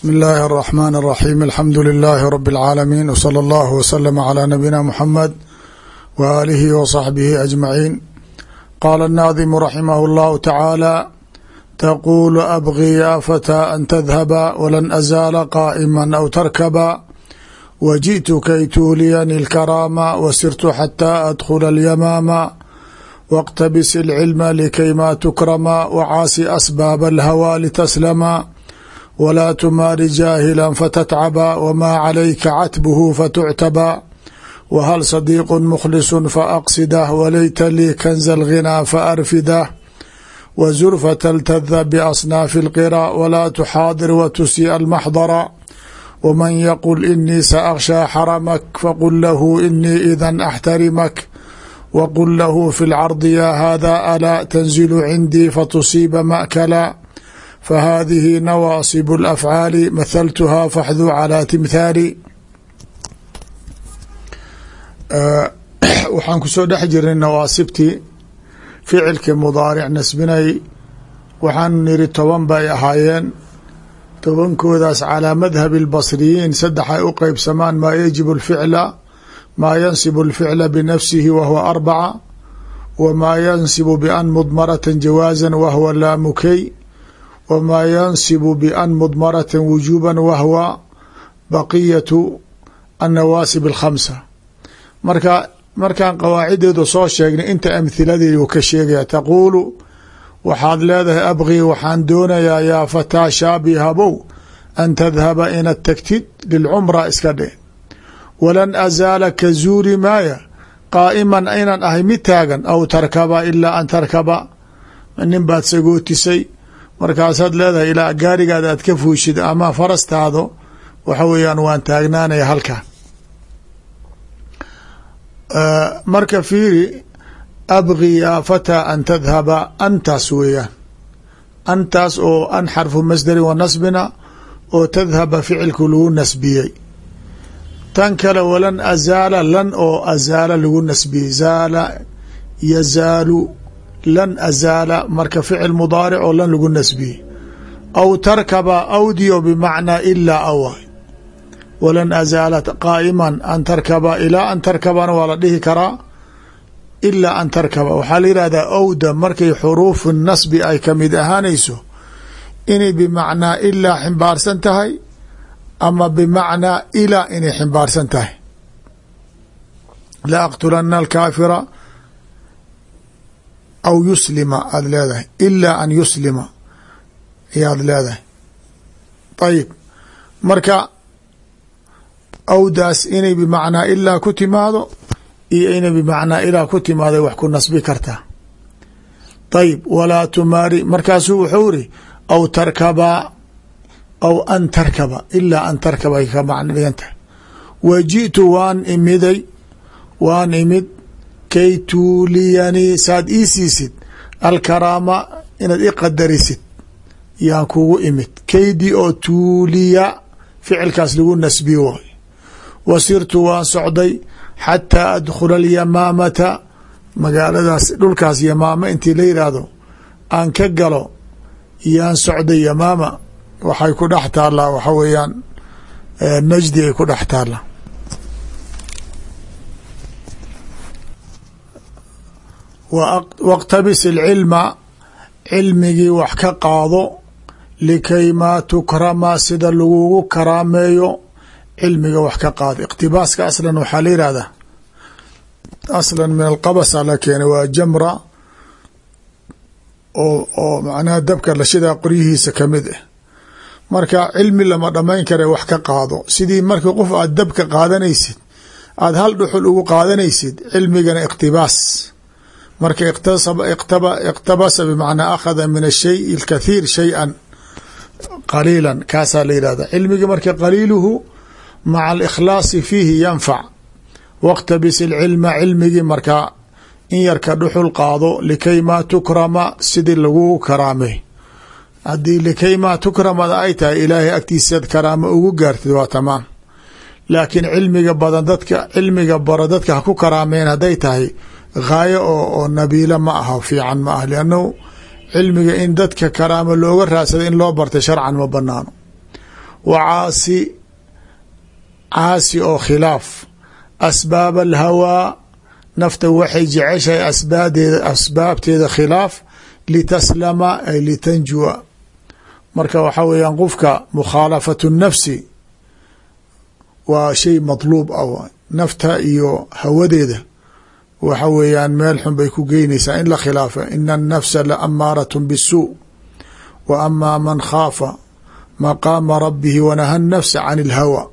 bsmi illaahi araxmaan araxiim alxamdu lilaahi rabi alcaalamiin wsala allahu waslama calaa nabiyina muxamed wa aalihi wa saxbihi ajmaciin qaala annaadimu raximahu allahu tacaala taquulu abqi yaa fataa an tadhaba walan azaala qaa'iman aw tarkaba wa ji'tuka ituuliyani alkaraama wasirtu xataa adkhula alyamaama waqtabis ilcilma likay maa tukrama wacaasi asbaaba alhawaa litaslama wlaa tumaari jaahilan fatatcaba wmaa calayka catbuhu fatuctabaa whal sadiiqu mukhlisu faaqsidah walayta lii kanza alghinaa faarfidah wzurfat altadha basnaafi اlqira walaa tuxaadir watusi almaxdara wman yaqul inii saakshaa xaramak faqul lahu inii idan axtarimak waqul lahu fi lcardi yaa hada alaa tanzilu cindii fatusiiba makala fahadihi nawaasib اlafcaali mahaltuhaa faxduu calaa timthaali waxaan kusoo dhex jirnay nawaasibtii ficilkii mudaaric nasbinay waxaanu niri toban bay ahaayeen tobankoodaas calaa madhabi اlbasriyiin saddex ay u qeybsamaan maa yajibu اlficla maa yansibu اlficla binafsihi wahwa arbaca wa maa yansibu ban mudmarata jawaaza wahwa laamukey wmaa yansibu ban mudmarata wujuuba wahwa baqiyatu annawaasib alkhamsa marka markaan qawaacideedu soo sheegnay inta amhiladeedi uu ka sheegaya taquulu waxaad leedahay abqii waxaan doonayaa yaa fataa shaabi habow an tadhaba inaad tagtid lilcumra iska dhe walan azaala ka zuuri maaya qaa'iman inaan ahay mid taagan aw tarkaba ilaa an tarkaba. Nin baad sagootisay markaasaad leedahay ilaa gaarigaada aad ka fuushid ama farastaado waxa weeyaan waan taagnaanaya halkan marka fiiri abgi yaa fataa an tadhaba antaas weeyaan. Antaas oo an xarfu masdarin wa nasbina oo tadhaba ficilku lagu nasbiyey. Tan kale walan azaala lan oo azaala lagu nasbiyey. Zaala yazaalu lan azaala marka ficil mudaaric oo lan lagu nasbiyey aw tarkaba awdio bimacnaa ilaa awa walan azaala qaa'iman an tarkaba ilaa an tarkabana waa la dhihi karaa ilaa an tarkaba. Waxaa la yihahdaa awda markay xuruufu nasbi ay ka mid ahaanayso inay bimacnaa ilaa ximbaarsan tahay ama bimacnaa ilaa inay ximbaarsan tahay. La aqtulana alkaafira aw yuslima aada leedahay ilaa an yuslima ayaad leedahay. Ayib marka awdaas inay bimacnaa ilaa ku timaado iyo inay bimacnaa ilaa ku timaado wax ku nasbi kartaa ayib walaa tumaari. Markaasuu wuxuu iri aw tarkabaa aw an tarkaba ilaa an tarkaba ay ka macno dhigan tahay waan imiday waan imid kay tuuliyanii saad ii siisid alkaraama inaad i qadarisid yaan kugu imid. Kaydii oo tuuliya ficilkaas lagu nasbiyo waay. Wa sirtu waan socday xataa adkhula alyamaamata magaaladaas dhulkaas yamaama intii la yidhaahdo aan ka galo yaan socday yamaama. Waxay ku dhex taallaa waxa weeyaan najdi ay ku dhex taallaa wاqtabis اlcilma cilmigii wax ka qaado likay maa tukrama sida lagugu karaameeyo cilmiga wax ka qaado. iqtibaaska aslan waxaa la yihahdaa aslan min alqabasa la keenay waa jamra oo oo macnaha dabka lashidaa qoryihiisa ka mid ah marka cilmi lama dhamayn kare wax ka qaado sidii markii qof aad dabka qaadanaysid aada hal dhuxul ugu qaadanaysid cilmigana iqtibaas marka iqtabasa bmacnaa akhada min ashay اlkathiir shayئa qaliila kaasaa la yihahda cilmigi marka qaliiluhu maca alikhlaasi fiihi yanfac wاqtabis اlcilma cilmigii markaa in yarka dhuxul qaado likay maa tukrama sidii lagugu karaamay haddii likay maa tukramada ay tahay ilaahay agtiisaad karaamo ugu gaartid waa tamaam laakiin cilmiga badan dadka cilmiga baro dadka ha ku karaameen hadday tahay haayo oo oo nabiila ma aha fiican ma ah liannahu cilmiga in dadka karaamo looga raadsada in loo bartay sharcan ma banaano wa caasi caasi oo khilaaf. Asbaab alhawaa nafta waxay jeceshahay asbaadeeda asbaabteeda khilaaf litaslama ay litanjuwa. Marka waxaa weeyaan qofka mukhaalafatu nafsi waa shay matluub ah. Nafta iyo hawadeeda waxa weeyaan meel xun bay ku geynaysaa in la khilaafa ina الnafsa la amaarat bالsuu wa ama man khaafa maqaama rabihi wanaha الnafsa can اlhawa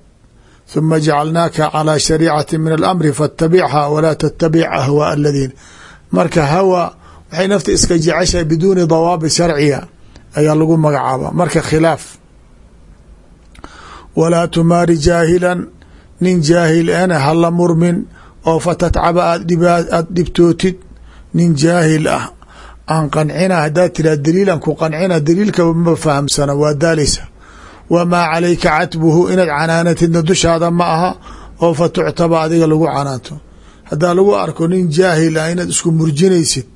ثuma jacalnaaka calى shariicati min alamri faاtabichaa walaa tatabic ahwaa aladiina marka hawa waxay nafta iska jeceshahay biduuni dawaabit sharciya ayaa lagu magacaaba marka khilaaf walaa tumaari jaahilan nin jaahil ena hala murmin oo fatatcaba aada dhibtootid nin jaahil ah. Aan qancina haddaad tiraa daliilan ku qancina daliilkaba ma fahamsana waa daalaysa. Wamaa calayka catbuhu inaad canaanatidna dushaada ma aha oo fa tuctaba adiga lagu canaanto. Haddaa lagu arko nin jaahil ah inaad isku murjinaysid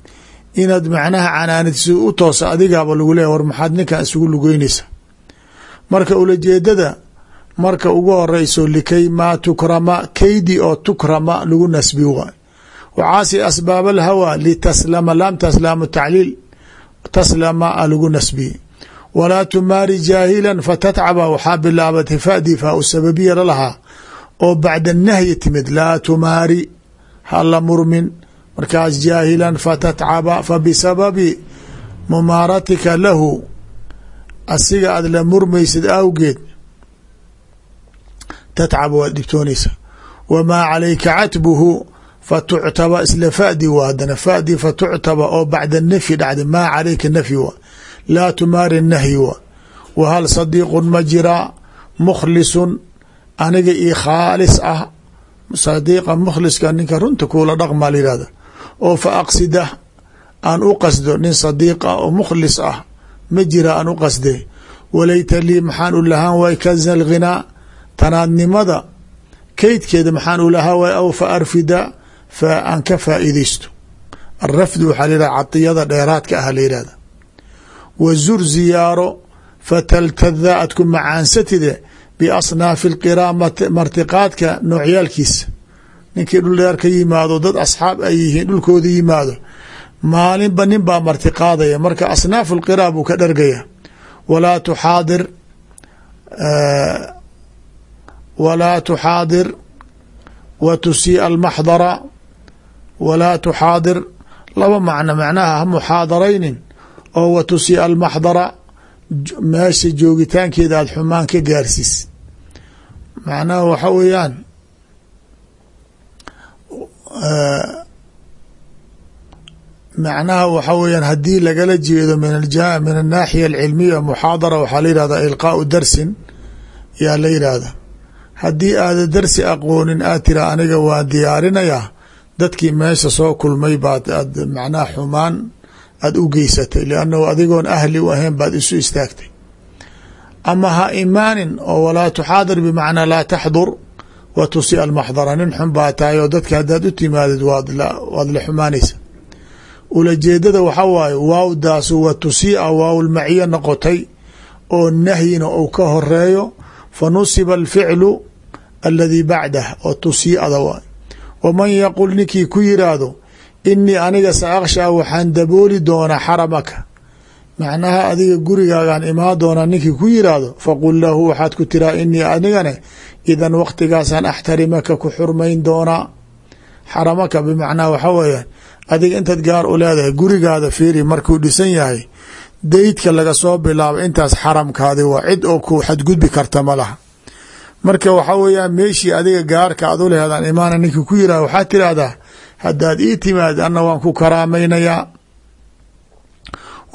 inaad macnaha canaanatid u toosa adigaaba lagu leeya war maxaad ninkan isugu lugeynaysa marka ulajeedada marka ugu horeyso likay maa tukrama kaydi oo tukrama lagu nasbi wacaasi asbaab alhawa litaslama laamtaas laamu tacliil taslama a lagu nasbiye walaa tumaari jaahilan fatatcaba waxaa bilaabatay fadii faa u sababiya lalahaa oo bacda nahyi timid laa tumaari hala murmin. Markaas jaahilan fatatcaba fabisababi mumaaratika lahu. Asiga aad la murmaysid awgeed tatcab waad dhibtoonaysa wamaa calayka catbuhu fatuctaba isla fadi wa hadana fadi fatuctaba oo bacda nafyi dhacda maa calayka nafyi wa laa tumaari nahyi wa wa hal sadiiqun ma jiraa mukhlisun aniga io khaalis ah sadiiqa mukhliska ninka runta kuula dhaqmaa la yihahda oo fa aqsidah aan u qasdo nin sadiiq ah oo mukhlis ah tanaadnimada kaydkeeda maxaan u lahaa waay aw fa arfida fa aan ka faa'iidaysto. Arafdu waxaa la yihahda cadiyada dheeraadka ah la yihahda wa zur ziyaaro fataltada aad ku macaansatide biasnaafi lqiraa martiqaadka noocyaalkiisa. Ninkii dhul dheer ka yimaado dad asxaab ay yihiin dhulkooda yimaado maalinba nin baa martiqaadaya. Marka asnaafu lqiraa buu ka dhargaya walaa tuxaadir walaa tuxaadir wa tusii'a almaxdara walaa tuxaadir laba macno macnaha ha muxaadaraynin oo wa tusii'a almaxdara meesha joogitaankeeda aada xumaan ka gaarsiis macnaha waxa weeyaan macnaha waxa weeyaan haddii lagala jeedo min min annaaxiya alcilmiya muxaadara waxaa la yihahda ilqaau darsin yaa la yidhaahda haddii aada darsi aqoonin aad tira aniga waan diyaarinayaa dadkii meesha soo kulmay baad aad macnaha xumaan aada u geysatay. Liannahu adigoon ahli u ahayn baad isu istaagtay. Ama ha imaanin oo walaa tuxaadir bimacnaa laa taxdur wa tusi almaxdara. Nin xun baa tahay oo dadka haddaad u timaadid waad la xumaanaysa. Ulajeedada waxa waaye waawdaasu wa tusii'a waawlmaciyo noqotay oo nahyina uu ka horeeyo fa nusiba alficlu aladii bacdah oo tusii'ada waay waman yaqul ninkii ku yiraahdo inii aniga sa akhshaa waxaan dabooli doonaa xaramaka. Macnaha adiga gurigaagaan imaan doonaa ninkii ku yiraahdo faqul lahu waxaad ku tiraa inii anigane idan waqtigaasaan axtarimaka ku xurmayn doonaa. Xaramaka bimacnaa waxa weeyaan adiga intaad gaar u leedahay gurigaada fiiri markuu dhisan yahay daydka laga soo bilaabo intaas xaramkaadi waa cid oo ku xadgudbi karta ma laha marka waxa weeyaan meeshii adiga gaarka aad u leheedaan imaana ninkii ku yiraahdo waxaad tiraahdaa haddaad ii timaad anna waan ku karaamaynayaa.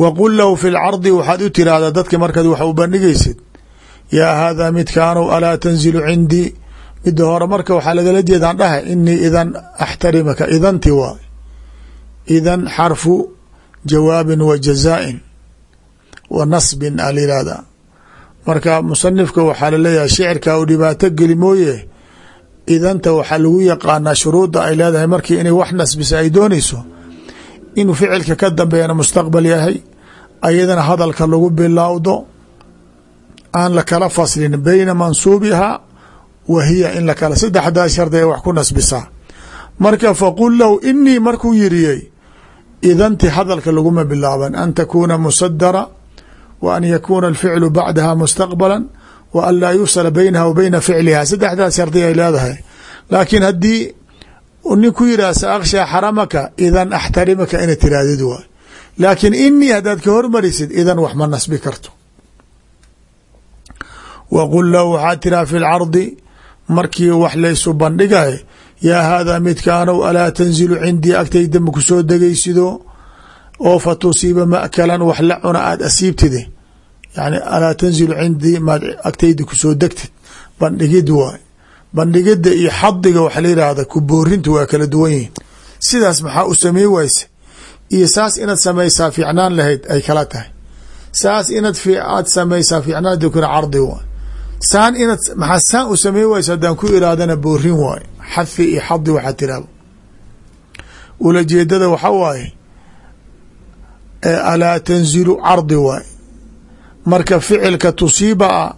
Wa qul lahu fi lcardi waxaad u tiraahdaa dadka markaad wax u bandhigaysid yaa haadaa midkaanow alaa tanzilu cindii midda hore marka waxaa lagala jeedaan dhaha inii idan axtarimaka idanti waay. Idan xarfu jawaabin wa jazaain wa nasbin a marka musanifka waxaa la leeyahay shicirka u dhibaato geli mooye idanta waxaa lagu yaqaanaa shuruudda ay leedahay markii inay wax nasbisa ay doonayso. Inuu ficilka ka dambeeyana mustaqbal yahay ayadana hadalka lagu bilowdo aan la kala faslin beyna mansuubiha wa hiya in lakala saddexdaa shardi wax ku nasbisaa marka faqul lahu inii markuu yiriyey idanti hadalka laguma bilaaban an takuuna musadara wa an yakuuna alficlu bacdaha mustaqbala wa an laa yufsala baynaha wa bayna ficliha saddexdaas shardi ay leedahay laakiin haddii nin ku yidhah sa akhshaa xaramaka idan axtarimaka ina tiraadid waay laakiin inii haddaad ka hormarisid idan wax ma nasbi karto wa qul lahu waxaa tiraa fi lcardi markii wax laysu bandhigay yaa haadaa midkaanow alaa tanzilu cindii agtayda ma ku soo degaysido oo fa tusiiba ma'kalan wax la cuna aada asiibtide yani alaa tanzilu cindii maad agtayda ku soo degtid. Bandhigid waay bandhigida iyo xadiga waxa la yidhaahda ku boorinta waa kala duwan yihiin sidaas maxaa u samey wayse iyo saas inaad samaysaa fiicnaan lahayd ay kala tahay. Saas inaad aad samaysaa fiicnaan dukna cardi waay saan inaad maxaa saan u samey wayse haddaan ku iraadana boorin waay? Xathi iyo xadi waxaa tiraaba ulajeedada waxa waaye alaa tanzilu cardi waay. Marka ficilka tusiiba a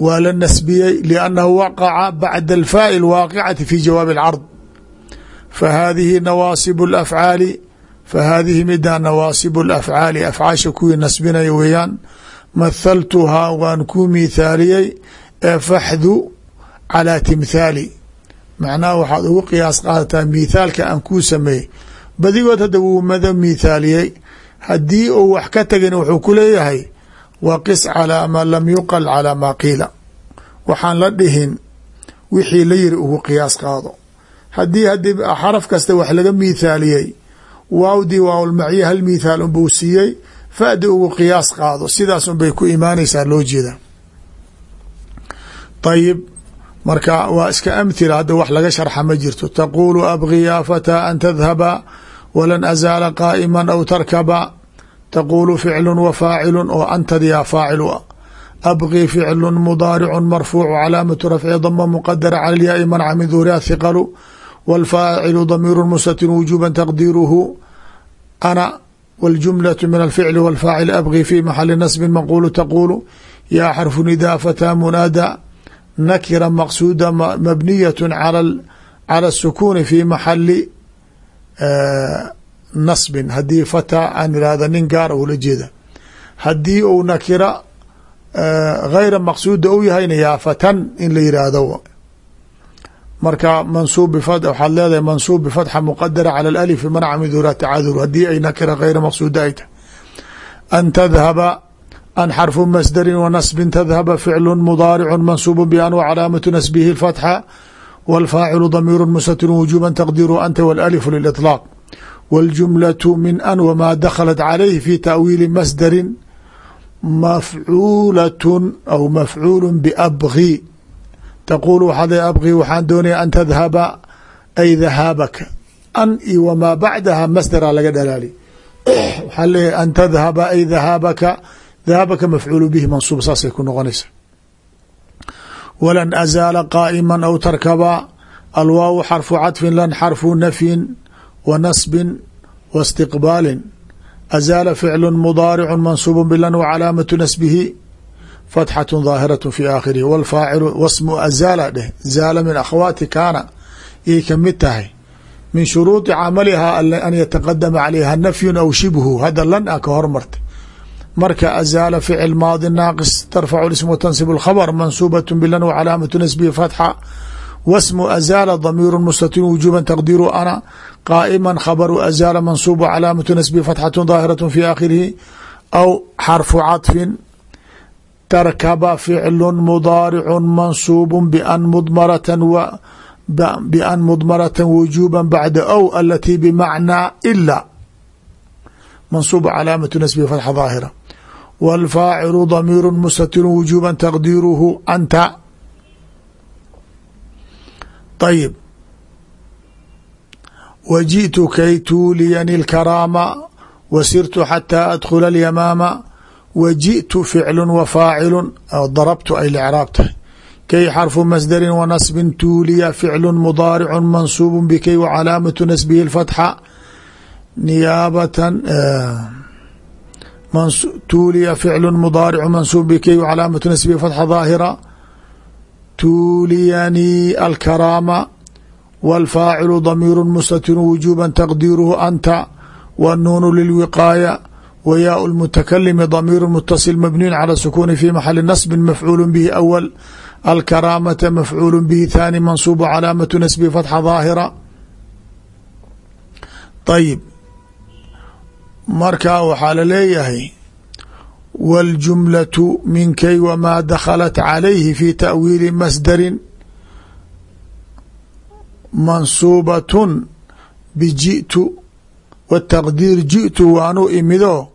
waa la nasbiyey liannahu waqaca bacda alfaa'i alwaaqicati fi jawaabi alcard. Fa haadihi nawaasibu alafcaali fa haadihi nawaasibu alafcaali afcaasha kuwii nasbinaya weeyaan mathaltuhaa waan ku miithaaliyey ee faxdu calaa timthaali. Macnaha waxaad ugu qiyaas qaadataa miithaalka aan kuu sameeyey. Badigood hadda wuu mada miithaaliyey haddii uu wax ka tagin wuxuu ku leeyahay waqis calaa maa lam yuqal calaa maa qiila. Waxaan la dhihin wixii la yiri ugu qiyaas qaado. Haddii haddii xaraf kasta wax laga miithaaliyey waawdii waawlmacye hal miithaal unbuu siiyey fadi ugu qiyaas qaado. Sidaas unbay ku imaanaysaa loo jeeda. Ayib marka waa iska amhila hadda wax laga sharxa ma jirto. Taquulu abgi yaa fataa an tadhaba walan azaala qaa'ima aw tarkaba. Taquulu ficlu wa faacilun oo antadiyaa faacil u ah. Abqi ficlu mudaaricun marfuucu calaamatu rafci dama muqadara cala lyaai manca min duhuriha hiqalu walfaacilu damiiru mustatir wujuuba taqdiiruhu. Ana waljumlatu min alficli walfaacil abqi fi maxali nasbin manquulu taquulu. Yaa xarfu nidaa fataa munaada. Nakira maqsuuda mabniyatu cala asukuuni fi maxali nasbin haddii fataa aan irahda nin gaara ula jeeda. Haddii uu nakira gayra maqsuuda u yahayna yaa fatan in la yiraahdo marka mansuub waxaad leedahay mansuub bifatxa muqadara cala alif manca min duura tacadur haddii ay nakira gayra maqsuuda ay tahay. An tadhaba an xarfu masdarin wa nasbin tadhaba ficlu mudaaricu mansuubu wa calaamatu nasbihi اfatxa wاlfaacilu damiiru mustatir wujuba taqdiru anta wاlalifu liliطlaaq wاljumlaة min an wmaa dakhalat calayhi fi taawiili masdarin mafcuulaة aw mafcuulu babgi taquul waxaad abgi waxaan doonaya an tadhaba ay dahaabaka an iyo wamaa bacdaha masdara laga dhalaali waxaa leeyahy an tadhaba ay dahaabaka dahaabaka mafcuulu bihi mansuub saasay ku noqonaysa walan azaala qaa'iman aw tarkabaa alwaawu xarfu cadfin lan xarfu nafyin wa nasbin wa istiqbaalin azaala ficlu mudaaricu mansuubu bilan wa calaamatu nasbihi fatxatu daahiratu fi aakhirihi walfaacilu wasmu azaala dheh zaala min akhwaati kaana iyay ka mid tahay min shuruudi camalihaa an yataqadama calayha nafyun aw shibhu hadda lan a ka hormartay marka azaala ficil maadi naaqis tarfacu ism wtansib اkhabr mansuubaة bilan wcalaamatu nasbihi fatxa wasmu azaala damiiru mustatir wujuba taqdiru ana qaa'ima khabru azaala mansuub calaamatu nasbihi fatxaة ظaahiraة fi aakhirihi aw xarfu caطfin tarkaba ficlu mudaaricu mansuubu ban mudmaratan ban mudmarata wujuba bacda ow alatii bimacnaa ila mansuuba calaamatu nasbihi fatxa daahira wاlfaacilu damiiru mustatiru wujuba taqdiiruhu anta ayib wajiئtu kay tuuliyani اlkaraama wasirtu xataa adkhula اlyamaama wajiئtu ficlu wa faacilu darabtu ay lecraab tahay kay xarfu masdari wa nasbin tuuliya ficlu mudaaricu mansuubu bikay wa calaamatu nasbihi اfatxa niyaabatan tuuliya ficlu mudaaricu mansuub bikey calaamatu nasbihi fatxa daahira tuuliyanii alkaraama wاlfaacilu damiiru mustatir wujuba taqdiiruhu anta wاnuunu lilwiqaaya wyaء الmتklmi ضميir mتصل mبنiي عlى السkون في محل نصب مفعول bه أول الكراamة مفعول bه ثاني منصوب cلاaمة نسبه فتحة ظاaهرة طيب marka waxaa laleeyahay والجملة minkay وma dخلت عaليه في تأويiل masdر منصوبة بجiئت والتقديir jiئtu waanu imido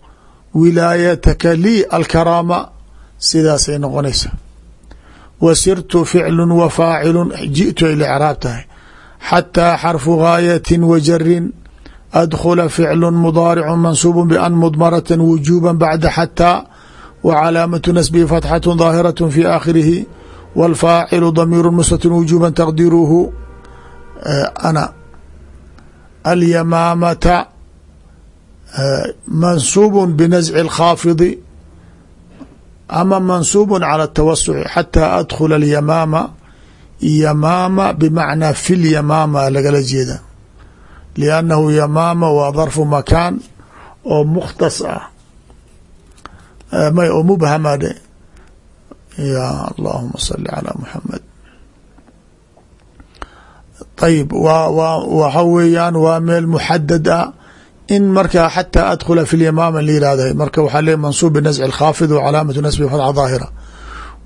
wilaayataka lii alkaraama sidaasay noqonaysaa wa sirtu ficlu wa faacilu jiئtu ay lcraab tahay xataa xarfu gaayati wa jarin adkhula ficlu mudaaricu mansuubu ban mudmarata wujuba bacda xataa wa calaamatu nasbihi fatxatu daahiraة fi aakhirihi wاlfaacilu damiiru mustatir wujuba taqdiruhu ana alyamaamata mansuub bnazci اlkhaafidi ama mansuub calى الtawasuci xataa adkhula اlyamaama yamaama bimacnaa fi lyamaama lagala jeeda liannahu yamaama waa darfu makaan oo mukhtas ah may oo mubhama dhe ya allahuma sali calى muxamed ayib wa wa waxa weeyaan waa meel muxadad ah in markaa xatى adkhula fi اlyamaama la yihahda marka waxaa le mansuub binasci اlkhaafid wa calaamatu nasbi fatxa daahira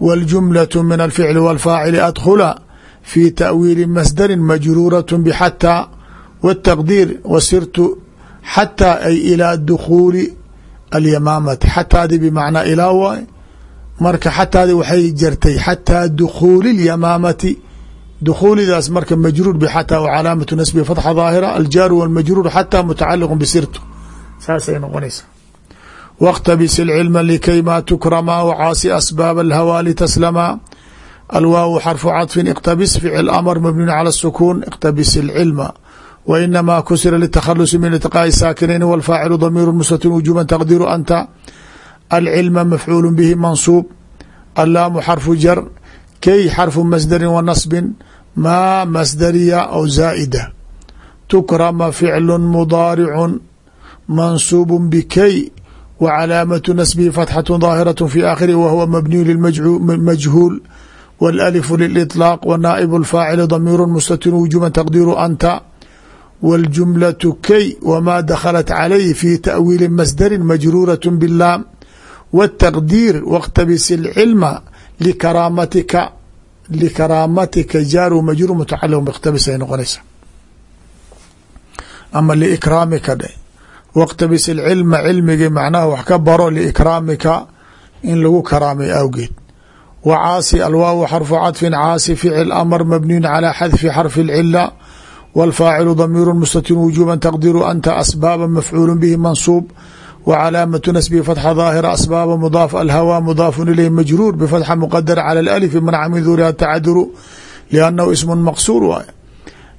wاljumlaة min alficli wاlfaacili adkhula fi taأwiili masdari majruuraة bxatى wالtaqdiir wasirtu xatى ay ilaa dukhuuli alyamaamati xataadi bmacnaa ilaa waay marka xataadi waxay jartay xatىa dukhuuli اlyamaamati dkhuulidaas marka majruur bxatى w calaamatu nasbi fatxa daahira aljaaru wاlmajruur xatى mutacaliq bisirtu saasay noqonaysaa wاktabis اlcilma likay ma tukramaa wcaasi asbaab اlhawaa litaslamaa alwaaw xarfu caطfin اktabis ficil amr mabniun calى الsukuun اktabis اlcilma wainamaa kusira litakhalusi min iltiqaaءi saakinayn wاlfaacilu damiiru mustatir wujuba taqdiru anta alcilma mafcuul bihi mansuub allaamu xarfu jar kay xarfu masdari wa nasbin maa masdariya aw zaa'ida tukrama ficlu mudaaricu mansuubu bikay wa calaamatu nasbihi fatxatu daahiraة fi aakhirihi wa huwa mabniyu lilmajhuul wاlalifu liliطlaaq wa naa'ibu اlfaacili damiiru mustatiru wujuba taqdiiru anta wاljumlaةu kay wmaa dakhalat calayhi fi ta'wiili masdari majruuraة biاllaam wالtaqdiir wاktabis اlcilma likaraamatika likaraamatika jaaru majruur mutacaliq bاktabis ay noqonaysa ama liikraamika dhe wاktabis اlcilma cilmigii macnaha wax ka baro liikraamika in lagu karaamay awgeed wa caasi alwaaw xarfu cadfin caasi ficil amr mabniyun calى xadfi xarfi اlcila wاlfaacilu damiiru mustatir wujuba taqdiru anta asbaaba mafcuul bihi mansuub wcalaamatu nasbihi fatxa daahira asbaaba mudaaf alhawaa mudaafun ilayh majruur bifatxa muqadara cala alalifi manca min duuriha tacaduru liannahu ismun maqsuur waay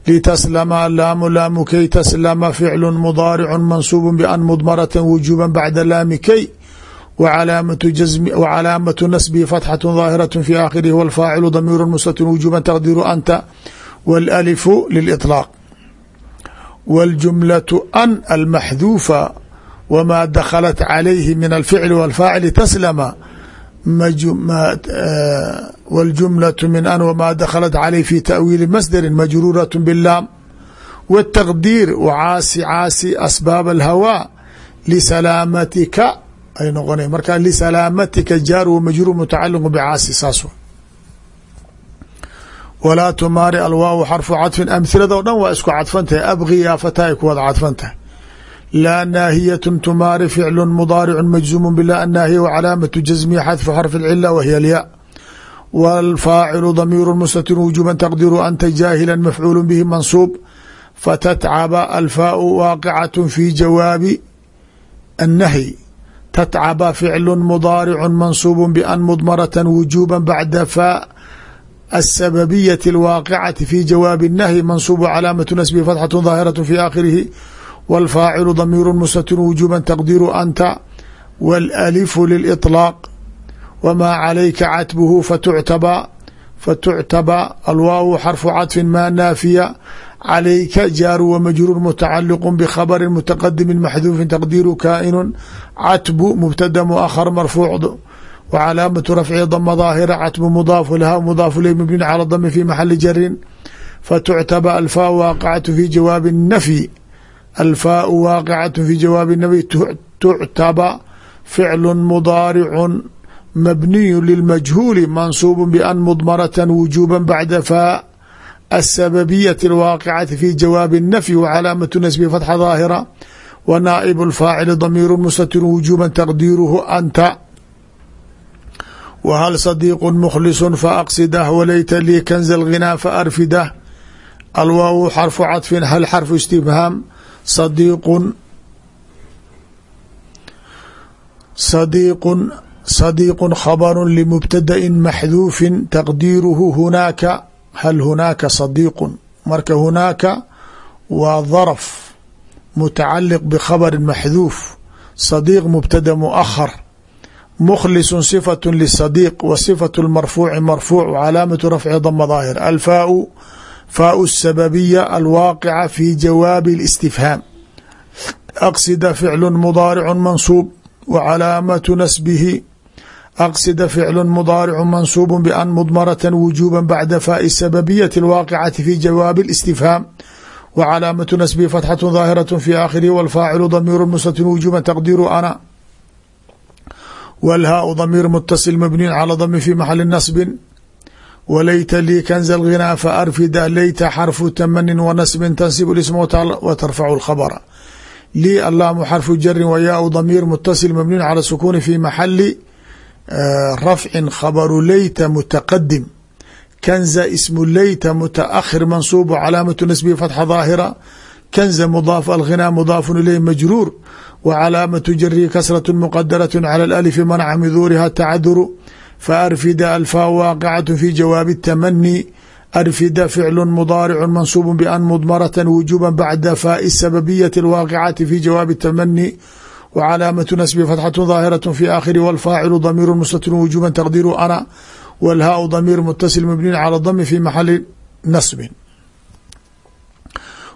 litaslama laamu laamu kay taslama ficlu mudaaricu mansuubu ban mudmarata wujuba bacda laami kay wcalaamatu nasbihi fatxatu daahiraة fi aakhirihi wاlfaacilu damiiru mustatir wujuba taqdiru anta wاlalifu liliطlaaq wاljumlaة an almaxduufa wma daklat calayhi min alficli wاlfaacili taslama wاljumlaة min an wma daklat calayh fi taأwiili masdari majruuraة biاllaam wالtaqdiir wcaasi caasi asbaab اlhawaa lisalaamatika ay noqona marka lisalaamatika jaar w majruur mutacaliq bcaasi saas walaa tumaari alwaaw xarfu cadfin amhilado dhan waa isku cadfan tahay abqi yaafataa ay ku wada cadfan tahay laa naahiyatun tumaari ficlu mudaaricun majzuumun bilah annaahiya wacalaamatu jasmihi xadfu xarfi lcila wahiya alya wاlfaacilu damiiru mustatir wujuban taqdiru anta jaahila mafcuulu bihi mansuub. Fatatcaba alfaau waaqicatu fi jawaabi annahyi. Tatcaba ficlu mudaaricu mansuubu ban mudmarata wujuba bacda faa. الsababiyaة اlwaaqicati fi jawaabi الnahyi mansuub calaamatu nasbihi fatxaة daahiraة fi aakhirihi wاlfaacilu damiiru mustatir wujuba taqdiru anta wاlalifu lilطlaaq wmaa calayka catbuhu fatuctaba fatuctaba alwaawu xarfu caطfin maa naafiya calayka jaaru wamajruur mutacaliqu bkhabri mutaqadimi maxduufin taqdiiru kaa'inu catbu mubtada muahar marfuuc wcalaamatu rafci dama daahira catbu mudaafu laha mudaafu ley mabnin cala dami fi maxali jarin fatuctaba alfaa waaqicatu fi jawaabi الnafyi alfaau waaqicatu fi jawaabi nafyi tuctaba ficlu mudaaricu mabniyu lilmajhuuli mansuubu ban mudmarata wujuuba bacda faa السببية الواقعة في جواب النفي وعلاaمة نسب فتحة ظاaهرة ونائب الفاaعل ضمير مستر وجوبا تقديره أنت وهل صديق مخلص فأقصده وليت لي كنز الغناء فأرفده الواو xرف cطف hل xرف استفهاam صديق صديق صديق خبر لمبتدأ محذوف تقديره هناك hal hunaaka صadiiqu marka hunaaka waa darf mutacaliq bkhabri maxduuf صadiiq mubtada muahar mkhlisu صifaة lصadiiq wa صifaة اmarfuuci marfuuc calaamatu rafci dama daahir alfaau faau الsababiya alwaaqica fi jawaabi الاstifhaam aqsida ficlu mudaaricu mansuub wa calaamatu nasbihi aqsida ficlu mudaaricu mansuubu ban mudmarata wujuuba bacda faai sababiyati اlwaaqicati fi jawaabi اlistifhaam wa calaamatu nasbihi fatxatu daahiraة fi aakhirihi wاlfaacilu damiiru mustatir wujuuba taqdiiru ana wاlhaau damiir mutasil mabniyu calى dami fi maxali nasbin walayta lii kanza اlghinaa faarfida layta xarfu tamanin wanasbin tansib ism wa tarfacu اlkhabra lii allaamu xarfu jarin wayaau damiir mutasil mabniyu calى sukuni fi maxali rafcin khabaru leyta mutaqadim kanza ismu leyta mutaakhir mansuub calaamatu nasbihi fatxa daahira kanza mudaaf alghinaa mudaafun ileyh majruur wa calaamatu jarihi kasrat muqadaraة calى alif manaca min duuriha tacaduru faarfida alfaa waaqicatu fi jawaabi الtamani arfida ficlu mudaaricu mansuub ban mudmarata wujuba bacda faai sababiyati اlwaaqicati fi jawaabi الtamani wcalaamatu nasbi fatxatu daahiraة fi aakhiri wاlfaacilu damiiru mustatirun wujuba taqdiiru ana wاlhaau damiir mutasil mabniyin calى dami fi maxali nasbin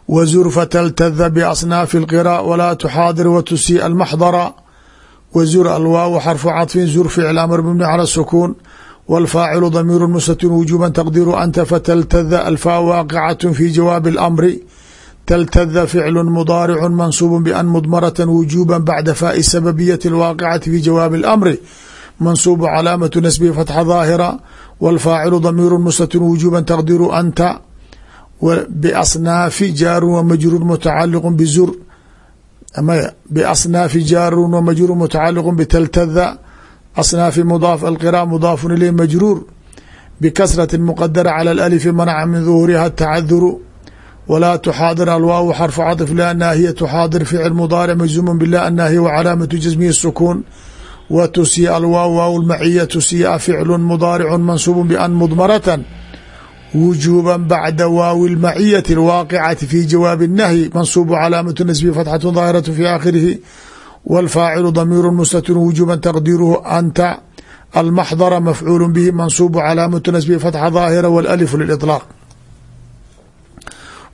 wzur fatltada basnaafi اlqirا walaa tuxaadir watusii almaxdara wzur alwaaw xarfu caطfin zur ficl amr mabni calى الsukuun wاlfaacilu damiiru mustatirun wujuba taqdiiru anta fatltada alfaa waaqicaة fi jawaabi اlamri tltda ficlu mudaaricu mansuub ban mudmarata wujuba bacda faai sababiyati اlwaaqicati fi jawaabi اlamri mansuubu calaamatu nasbihi fatxa daahira wاlfaacilu damiiru mustatir wujuba taqdiiru anta basnaafi jaarun wamajruur mutacaliqu bizur basnaafi jaarun wamajruur mutacaliqu btltada asnaafi mudaaf alqira mudaafun ileyh majruur bkasrati muqadara calى اlأlifi manaca min duhuriha tacaduru wlaa tuxaadir alwaaw xarfu caطf la naahiya tuxaadir ficil mudaaric majzuumu bila annaahiya wa calaamatu jasmihi sukuun wa tusiya alwaaw waaw lmaciya tusiya ficlu mudaaricu mansuubu ban mudmaratan wujuuba bacda waawi lmaciyati alwaaqicati fi jawaabi الnahyi mansuubu calaamatu nasbihi fatxatu daahiratu fi aakhirihi wاlfaacilu damiiru mustatirun wujuuba taqdiiruhu anta almaxdara mafcuulu bihi mansuubu calaamatu nasbihi fatxa daahira wاlalifu liliطlaaq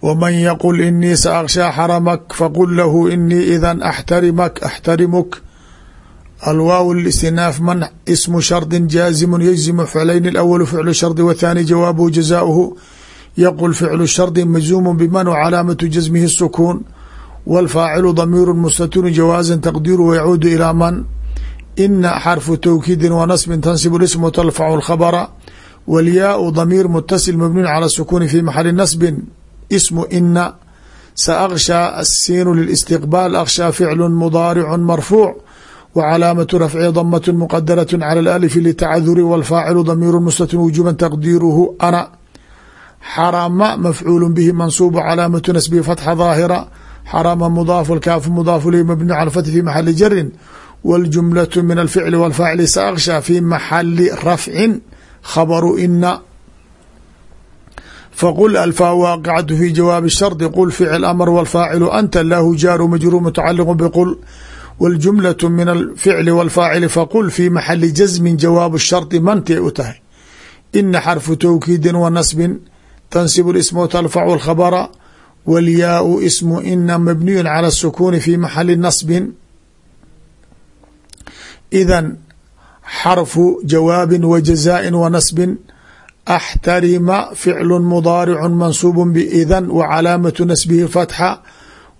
wman yqul inii saakshaa xaramak faqul lahu inii idan axtarimak axtarimuk alwaaw listinaaf man ismu shardi jaazimu yajzimu ficlayn اlawl ficlu shardi wthaani jawaabuhu jazauhu yaqul ficlu shardi majzuumu biman wcalaamatu jasmihi sukuun wاlfaacilu damiiru mustatirun jawaaza taqdiiru yacuudu ilaa man ina xarfu towkiidin wanasbin tansibu ismu talfacu اlkhabra wاlyaau damiir mutasil mabniun calى sukuuni fi maxali nasbin ismu ina saأkhshىa asiinu lاstiqbaal akhshىa ficlu mudaaricu marfuuc wa calaamatu rafci damaة muqadaraة calى اlأlifi litacaduri wاlfaacilu damiiru mustatir wujuba taqdiiruhu ana xarama mafcuulu bihi mansuubu calaamatu nasbihi fatxa daahira xarama mudaafu lkaafu mudaafu lhi mabniu cala fathi fi maxali jarin wاljumlaة min alficli wاlfaacili saأkhshىa fi maxali rafcin khabaru ina fqul alfaa waaqicatu fi jawaabi shardi qul ficil amr wاlfaacilu anta lahu jaaru majruur mutacaliqu bqul wاljumlaة min alficli wاlfaacili faqul fi maxali jasmin jawaabu sharطi manti ay u tahay ina xarfu towkiidin wa nasbin tansib اsm tarfacu اlkhabra wاlyaau ismu ina mabniyu calى الsukuni fi maxali nasbin idan xarfu jawaabi wa jazaaءi wa nasbin axtarima ficlu mudaaricu mansuub bidan wa calaamatu nasbihi fatxa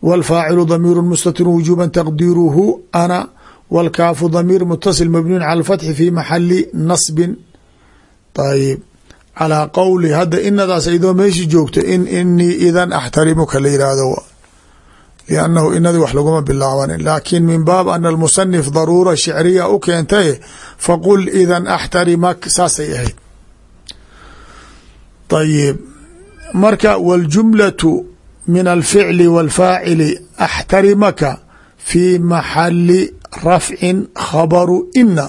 wاlfaacilu damiir mustatir wujuba taqdiiruhu ana wاlkaafu damiir mutasil mabniyu calى اfatxi fi maxali nasbin ayb calىa qowli hadda inadaas idoo meeshi joogto in inii idan axtarimuka la yihahdo liannahu inadii wax laguma bilaabanin laakin min baab ana almusanif daruura shicriya u keentaye faqul idan axtarimak saasay ahayd ayib marka wاljumlaة min alficli wاlfaacili axtarimaka fi maxali rafcin khabaru ina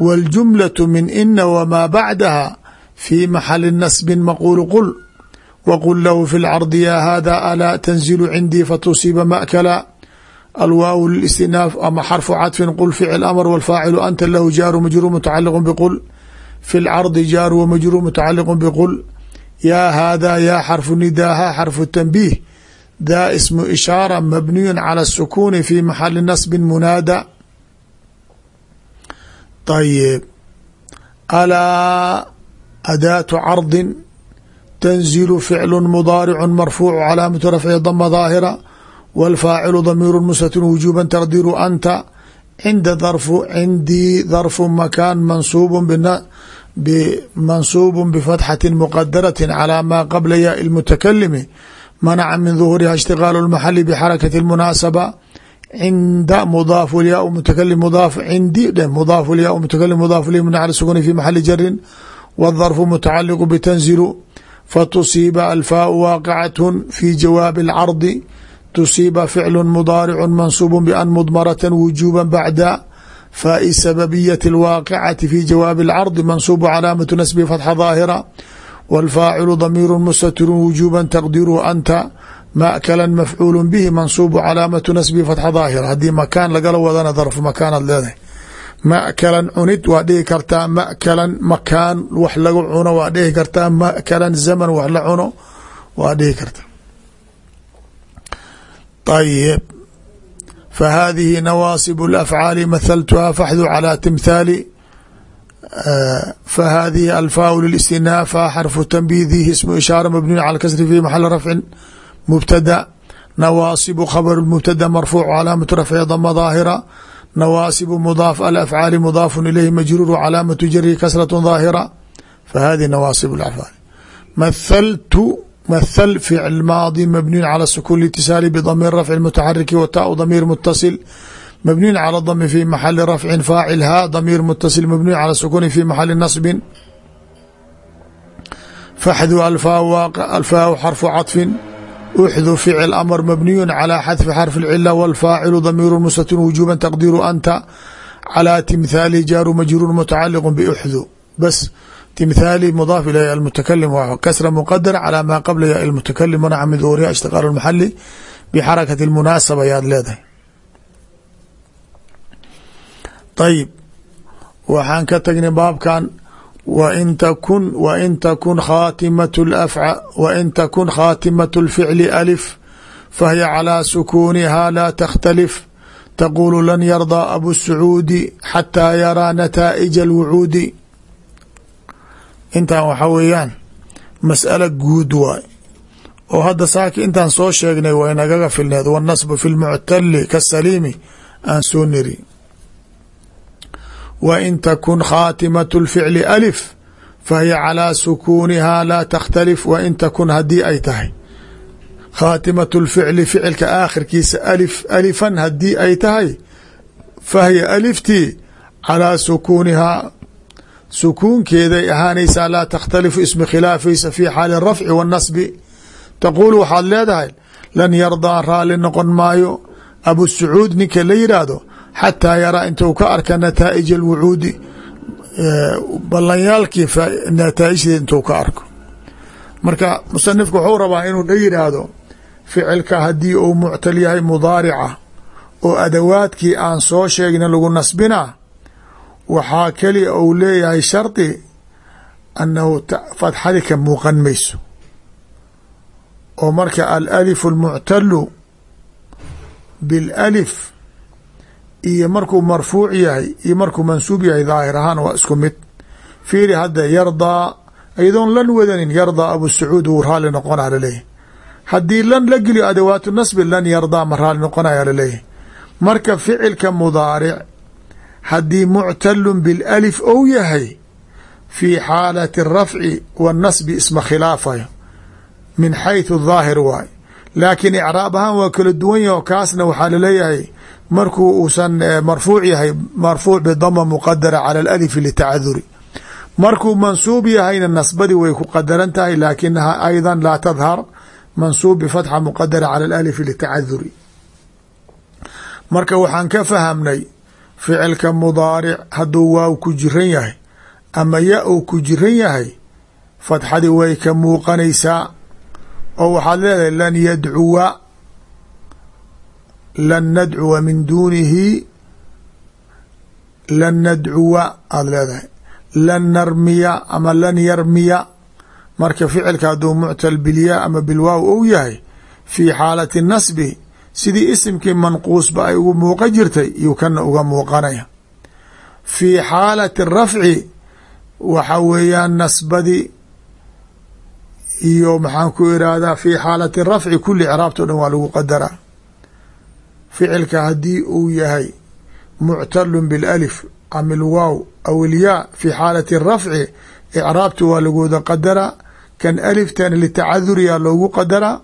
wاljumlaة min ina wmaa bacdaha fi maxali nasbin maquulu qul wqul lahu fi lcardi ya hada alaa tanzilu cindii fatusiiba makala alwaaw listinaaf ama xarfu cadfin qul ficil amr wاlfaacilu anta lahu jaaru majruur mutacaliq bqul fi lcardi jaaru wmajruur mutacaliq bqul yaa haadaa yaa xarfu nidaaha xarfu tanbiih daa ismu ishaara mabniyu cala sukuuni fi maxali nasbi munaada ayib alaa adaatu cardin tanzilu ficlu mudaaricu marfuucu calaamatu rafci dama daahira wاlfaacilu damiiru mustatun wujuuba tardiru anta cinda darfu cindii darfu makaan mansuubu منصوب بفتحة مقدرة على ما قبل ياء المتكلم منع من ظهورها اشتغال المحل بحركة المناسبة عند مضاف الياء متكلم مضاف عندي مضاف الياء متكلم مضاف لي من على السكون في محل جر والظرف متعلق بتنزل ftusiiba alfaau waaqicatn fi jawaabi اlcardi tusiiba ficlu mudaaricu mansuubu ban mudmarata wujuba bacda faai sababiyati اlwaaqicati fi jawaabi اlcardi mansuubu calaamatu nasbi fatxa daahira wاlfaacilu damiiru mustatiru wujuba taqdiru anta maakala mafcuulu bihi mansuubu calaamatu nasbi fatxa daahira haddii makaan lagala wadana darfu makaanaad leedahay makalan cunid waa dhihi kartaa makalan makaan wax lagu cuno waa dhihi kartaa makalan zaman wax la cuno waa dhihi kartaa ayib fahadihi nawaasib اlafcaali mahaltuha faxdu calى timthaali fahadihi alfaa lilistinafa xarfu tanbiidihi ismu ishaara mabniyu calى kasri fi maxali rafcin mubtada nawaasibu khabr mubtada marfuuc calaamatu rafci dama daahira nawaasibu mudaaf alafcaali mudaafu ilayhi majruuru calaamatu jarihi kasratu daahira fahadihi nawaasib afcaali mathaltu mathal ficl maadi mabniyun cala sukun litisaali bdamiir rafci mutaxariki wa taau damiir mutasil mabniyun cala dami fi maxali rafcin faacil ha damiir mutasil mabniyun cala sukuni fi maxali nasbin faxdu alfaahu xarfu caطfin uxdu ficil amr mabniyu calى xadfi xarfi اlcila wاlfaacilu damiiru mustatir wujuba taqdiiru anta calى timthaali jaaru majruur mutacaliq buxdu bas timthaali mudaaf ilay almutakalim kasra muqadar calى maa qabla ya mutakalim manaca min duhuriha ishtiqaal اlmaxali bxarakati اlmunaasaba ayaad leedahay ayib waxaan ka tagnay baabkan wain takun wain takun khaatimat wain takun khaatimat اlficli alif fahiya calىa sukuuniha laa takhtalif taqulu lan yardaa abu sacuudi xataa yaraa nataa'ija alwucuudi intan waxa weeyaan masala guud waay. Oo hadda saaki intaan soo sheegnay waa inagaga filneed wannasbu fi lmuctali kasaliimi aan soo niri wa in takun khaatimatu lficli alif fahiya calaa sukuunihaa laa takhtalif wa in takun haddii ay tahay. Khaatimatu lficli ficilka aakhirkiisa alif alifan haddii ay tahay fahiya aliftii calaa sukuunihaa sukuunkeeday ahaanaysaa laa takhtalifu ismi khilaafaysa fi xaali rafci waاnasbi taquul waxaad leedahay lan yardaa raali noqon maayo. Abusacuud ninka la yidhaahdo xataa yaraa intuu ka arka nataa'ij alwucuudi ballanyaalkii nataaijdeed intuu ka arko. Marka musanifku wuxuu rabaa inuu dha yidhaahdo ficilka haddii uu muctal yahay mudaarica oo adawaadkii aan soo sheegna lagu nasbinaa waxaa keliya ou leeyahay shardi annahu fatxadi ka muuqan mayso. oo marka alalifu almuctalu bilalif iyo markuu marfuuc yahay iyo markuu mansuub yahay daahir ahaan waa isku mid. Fiiri hadda yardaa iyadoon lan wadanin yardaa abu sacuud wuu raali noqonaa laleeyahy haddii lan la geliyo adawaatu nasbi lan yardaa ma raali noqonaya laleeyahy marka ficilka mudaaric haddii muctalun bilalif ou yahay fii xaalati arafci waannasbi isma khilaafayo min xayثu daahir waay. Laakiin icraab ahaan waa kala duwan yaho kaasna waxaa la leeyahay markuu uusan marfuuc yahay marfuuc bidama muqadara cala alalifi litacaduri. Markuu mansuub yahayna nasbadii way ku qadaran tahay laakinaha ayda laa tadhar mansuub bifatxa muqadara cala alalifi litacaduri. Marka waxaan ka fahamnay ficilka mudaaric hadduu waaw ku jiran yahay ama ya uu ku jiran yahay fatxadii way ka muuqanaysaa. oo waxaad leedahay lan yadcuwa lan nadcuwa min duunihi lan nadcuwa aada leedahay. Lan narmiya ama lan yarmiya marka ficilka hadduu muctal bilyaa ama bilwaaw ou yahay fii xaalati nasbi sidii isimkii manquusba ay ugu muuqan jirtay yuu kana uga muuqanaya. Fii xaalati rafci waxa weeyaan nasbadii iyo maxaan ku irahdaa fi xaalati rafci kuli craabto dhan waa lagu qadaraa ficilka haddii uu yahay muctalun bilalif ama ilwaaw aw ilyaa fi xaalati rafci icraabtu waa laguwada qadaraa kan aliftan litacaduriyaa loogu qadaraa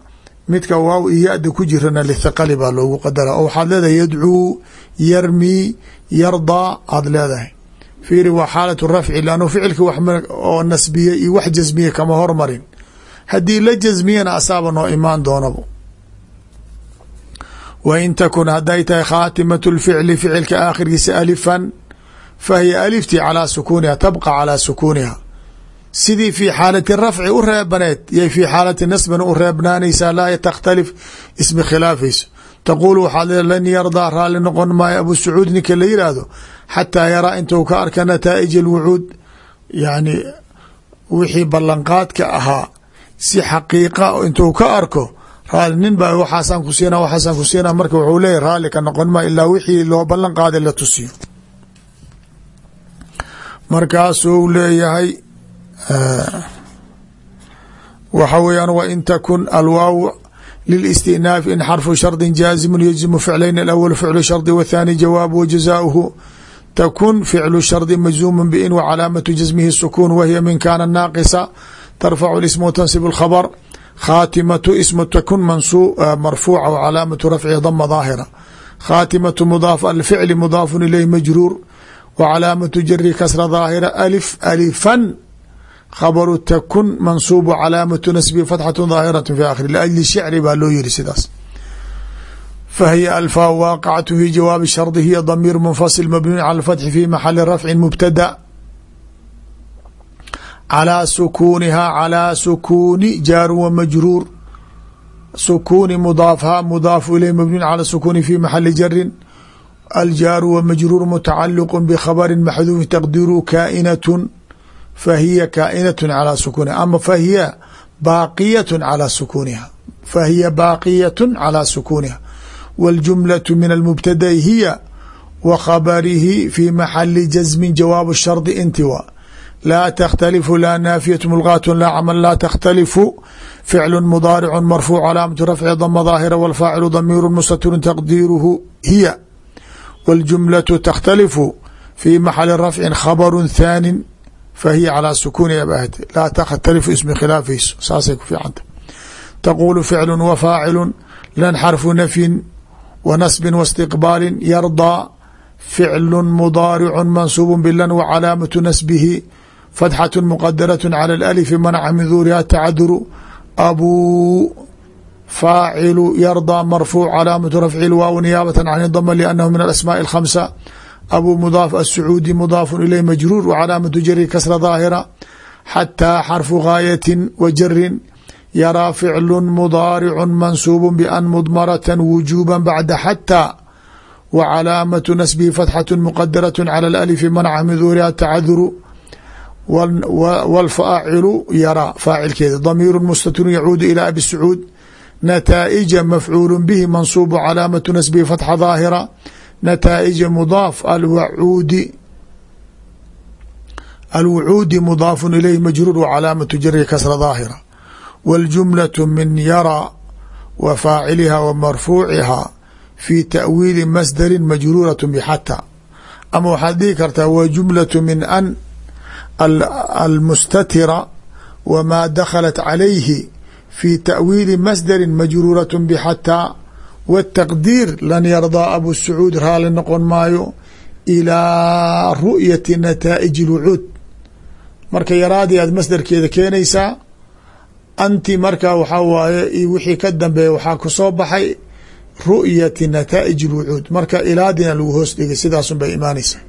midka waaw iyo ya-da ku jirana lithaqali baa loogu qadaraa. Oo waxaad leedahay yadcuu yarmi yardaa aada leedahay. Fiiri waa xaalatu rafci lannu ficilka oo nasbiye iyo wax jasmiye kama hormarin. Haddii la jasmiyana asaaba noo imaan doonabo. Wa in takun hadday tahay khaatimatu lficli ficilka aakhirkiisa alifan fa hiya aliftii calaa sukuuniha tabqa calaa sukuuniha sidii fii xaalati rafci u reebaneed yay fii xaalati nasbina u reebnaanaysaa laa takhtalif ismi khilaafayso. Taquulu waxaad lan yardaa raalli noqon maayo abu sacuud ninka la yiraahdo xataa yaraa intuu ka arka nataa'ij alwucuud. Yani wixii ballanqaadka ahaa si xaqiiqa intuu ka arko raali nin baa waxaasaan ku siina waxaasaan ku siina marka wuxuu leeyahy raalli ka noqon maa ilaa wixii loo ballan qaaday la tusiyo. Markaasuu leeyahay waxa weeyaan wa in takun alwaaw lilistinaaf in xarfu shardi jaazimu yajzimu ficlayn alawl ficlu shardi wathani jawaab wajazaauhu takun ficlu shardi majzuumu bin wa calaamatu jasmihi sukuun wahiya min kaana naaqisa tarfacu ism wtansib اkhabr khaatimatu ismu takun marfuuca w calaamatu rafci dama daahira. Khaatimatu mudaaf alficli mudaafu ilayh majruur wa calaamatu jari kasra daahira alif alifan khabaru takun mansuubu calaamatu nasbi fatxatu daahiratu fi akhiri liajli shicri baa loo yiri sidaas. Fahiya alfaa waaqacatu fi jawaabi shardi hiya damiir munfasil mabniun cala alfatxi fi maxali rafcin mubtada. Calaa sukuunihaa calaa sukuuni jaaru wa majruur. Sukuuni mudaafhaa mudaafu ileyh mabniun cala sukuuni fi maxali jarin aljaaru wa majruur mutacaliqu bikhabari maxduufin taqdiiru kaa'inatun fahiya kaa'inatu calىa sukuuniha ama fahiya baaqiyat calىa sukuuniha fahiya baaqiyat calىa sukuuniha wاljumlaة min almubtada'i hiya wa khabarihi fi maxali jasmin jawaabu shardi intiwa laa tkhtalifu laa naafiyat mulgaat laa camal laa takhtalifu ficlu mudaaricu marfuuc calaamatu rafci dama daahira wاlfaacilu damiiru mustatirun taqdiiruhu hiya wاljumlaةu takhtalifu fi maxali rafcin khabaru thaanin fahiya calaa sukuuni abahd laa takhtalifu ismi khilaafayso saasay ku fiicanta taquulu ficlu wa faacilu lan xarfu nafyin wa nasbin waاstiqbaalin yardaa ficlu mudaaricu mansuubu bilan wa calaamatu nasbihi فتxة مqdرة على الألف mنca min ظuuriha تacaduru abuu faacilu yرضى مرفوع cلاamaة رفع الwaaw نiyaabaة عن الضم لأنه min الأسmاء الخمسة abuu mضاaf السعوudي mضاaf إليه majrوur وcلاamaة jri kasra ظاahرة xatىa xرفu غاaية وjri yarىa ficl مضاarع maنsuub بأn مdmرة وuجوبا baعda xatىa wa calaamatu nasbihi fatxatu muqadaraة calى اlأlifi manca min duuriha tacaduru wاlfaacilu yaraa faacilkeeda damiiru mustatirun yacuudu ilى abi sacuud nataaئija mafcuul bihi mansuub calaamatu nasbihi fatxa daahira nataaئija mudaaf alwacuudi alwucuudi mudaafu ilayh majruur w calaamatu jari kasra daahira wاljumlaة min yaraa wa faaciliha wa marfuuciha fi taأwiili masdari majruuraة bxata ama waxaad dhihi kartaa wa jumlaة min an almustatira wmaa dakhalat calayhi fi taأwiili masdari majruuraة bxataa wالtaqdiir lan yardaa abu sacuud raali noqon maayo ilaa ru'yati nataaئij اlwucuud marka yaraadii aad masdarkeeda keenaysaa anti marka waxaa waaye iyo wixii ka dambeeya waxaa kusoo baxay ru'yati nataaئij اlwucuud marka ilaadina lagu hoos dhigay sidaasun bay imaanaysaa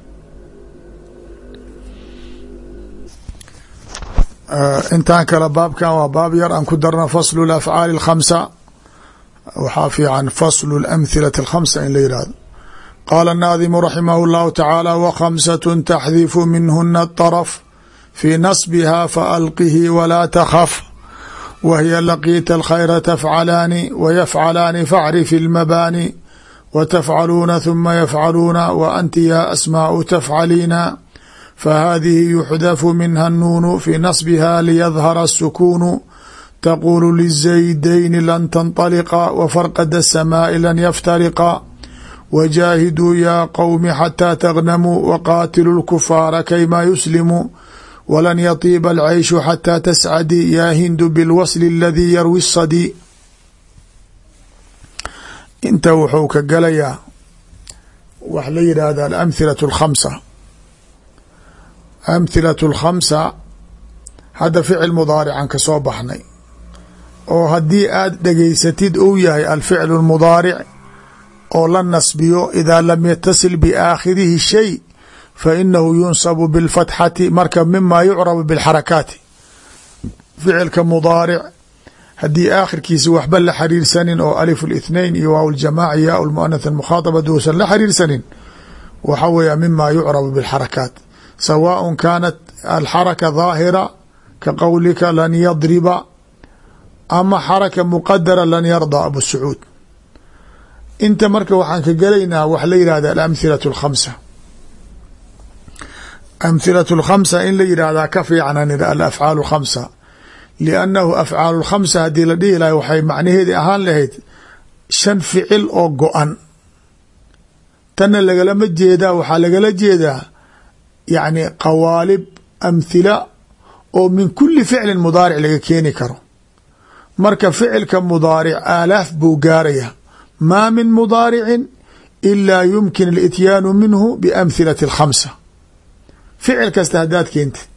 intaan kale baabkan waa baab yar aan ku darna faslu اafcaali اkhamsa waxaa fiican faslu اlamhilati اlkhamsa in la yihahdo qaala الnaadimu raximah اllahu tacaala wkhamsaة taxdifu minhuna الطarf fii nasbiha faalqihi walaa takhaf whiy laqiita alkhayra tafcalaani wayafcalaani facrifi اlmabaani watafcaluuna huma yafcaluuna wa anti ya asmaau tafcaliina fahadihi yuxdafu minha الnuunu fii nasbiha liyadhara الsukuunu taquulu lizaydayni lan tanطaliqaa wa farqada asamaa'i lan yaftariqaa wajaahiduu yaa qowmi xataa taghnamuu waqaatiluu lkufaara kaymaa yuslimuu walan yatiiba alcayshu xataa tascadii yaa hindu bilwasli aladii yarwi sadii inta wuxuu ka galayaa wax la yidhaahda alamhilatu alkhamsa amhilatu alkhamsa hadda ficil mudaarican ka soo baxnay oo haddii aad dhegaysatid uu yahay alficlu اlmudaaric oo la nasbiyo idaa lam yatasil biaakhirihi shay fainahu yunsabu biاlfatxati marka mima yucrabu biاlxarakaati ficilka mudaaric haddii aakhirkiisa waxba la xiriirsanin oo alif اlاثnain iyo waaw اljamaca ya lmuanath اmukhaطaba duusan la xiriirsanin waxa weeya mima yucrabu biاlxarakaat sawaaء kaanat alxaraka daahira ka qowlika lan yadriba ama xaraka muqadara lan yardaa abu sacuud inta marka waxaan ka gelaynaa wax la yihahda alamhilatu alkhamsa. Amhilatu alkhamsa in la yidhaahdaa ka fiicnan alafcaalu khamsa. Liannahu afcaalu lkhamsa haddii la dhihi lahay waxay macnaheedii ahaan lahayd shan فعل oo go-an. Tanna lagalama jeedaa waxaa lagala jeedaa yacni qawaalib amhila oo من kuli فعل mudaaric laga keeni karo marka ficilka mudaaric aalaaf buu gaaraya. Maa min mudaaricin ilaa yumkin اlityaanu minhu biamhilati اlkhamsa ficil kasta haddaad keentid.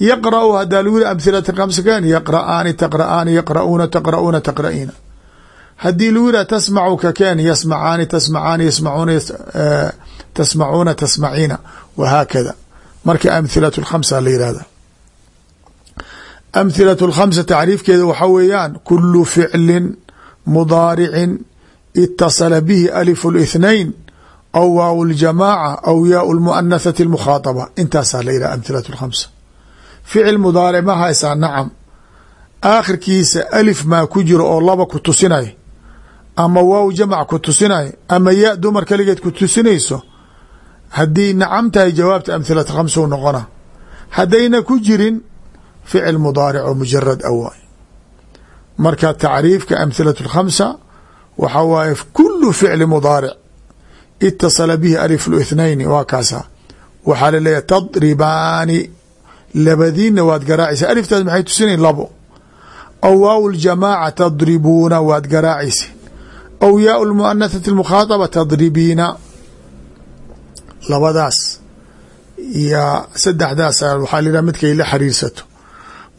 Yaqra'u haddaa lagu yihi amhilati khamsa keen yaqra'aani taqra'aani yaqra'uuna taqra'uuna taqra'iina haddii lagu yidhah tasmacu ka keen yasmacaani tasmacaani yasmacuuna tasmacuuna tasmaciina wahaakada marka amhilatu lkhamsa la yihahda amhilatu lkhamsa tacriifkeeda waxaa weeyaan kulu ficlin mudaaricin itasala bihi alifu اlاثnain aw waaw اljamaaca aw yaa lmuanathati اlmukhaadaba intaasaa la yidhaha amhilat اlkhamsa ficil mudaaric ma haysaa nacam aakhirkiisa alif maa ku jiro oo laba ku tusinay ama waaw jamac ku tusinay ama yaa dumar kaligeed ku tusinayso haddii nacam tahay jawaabta amhilat khamsa u noqona haddayna ku jirin ficil mudaaric oo mujarad a waay marka tacriifka amhilat اlkhamsa waxaa waaye kulu ficli mudaaric itasala bihi alif اثnayni waa kaasa waxaa laleeyahy tadribaani labadiinna waad garaacaysa aliftaas maxay tusinayn labo aw waaw ljamaaca tadribuuna waad garaacaysa aw yaau lmuanathati اlmukhaadaba tadribiina labadaas iyo saddexdaas waxaa la yidhaha midkay la xiriirsato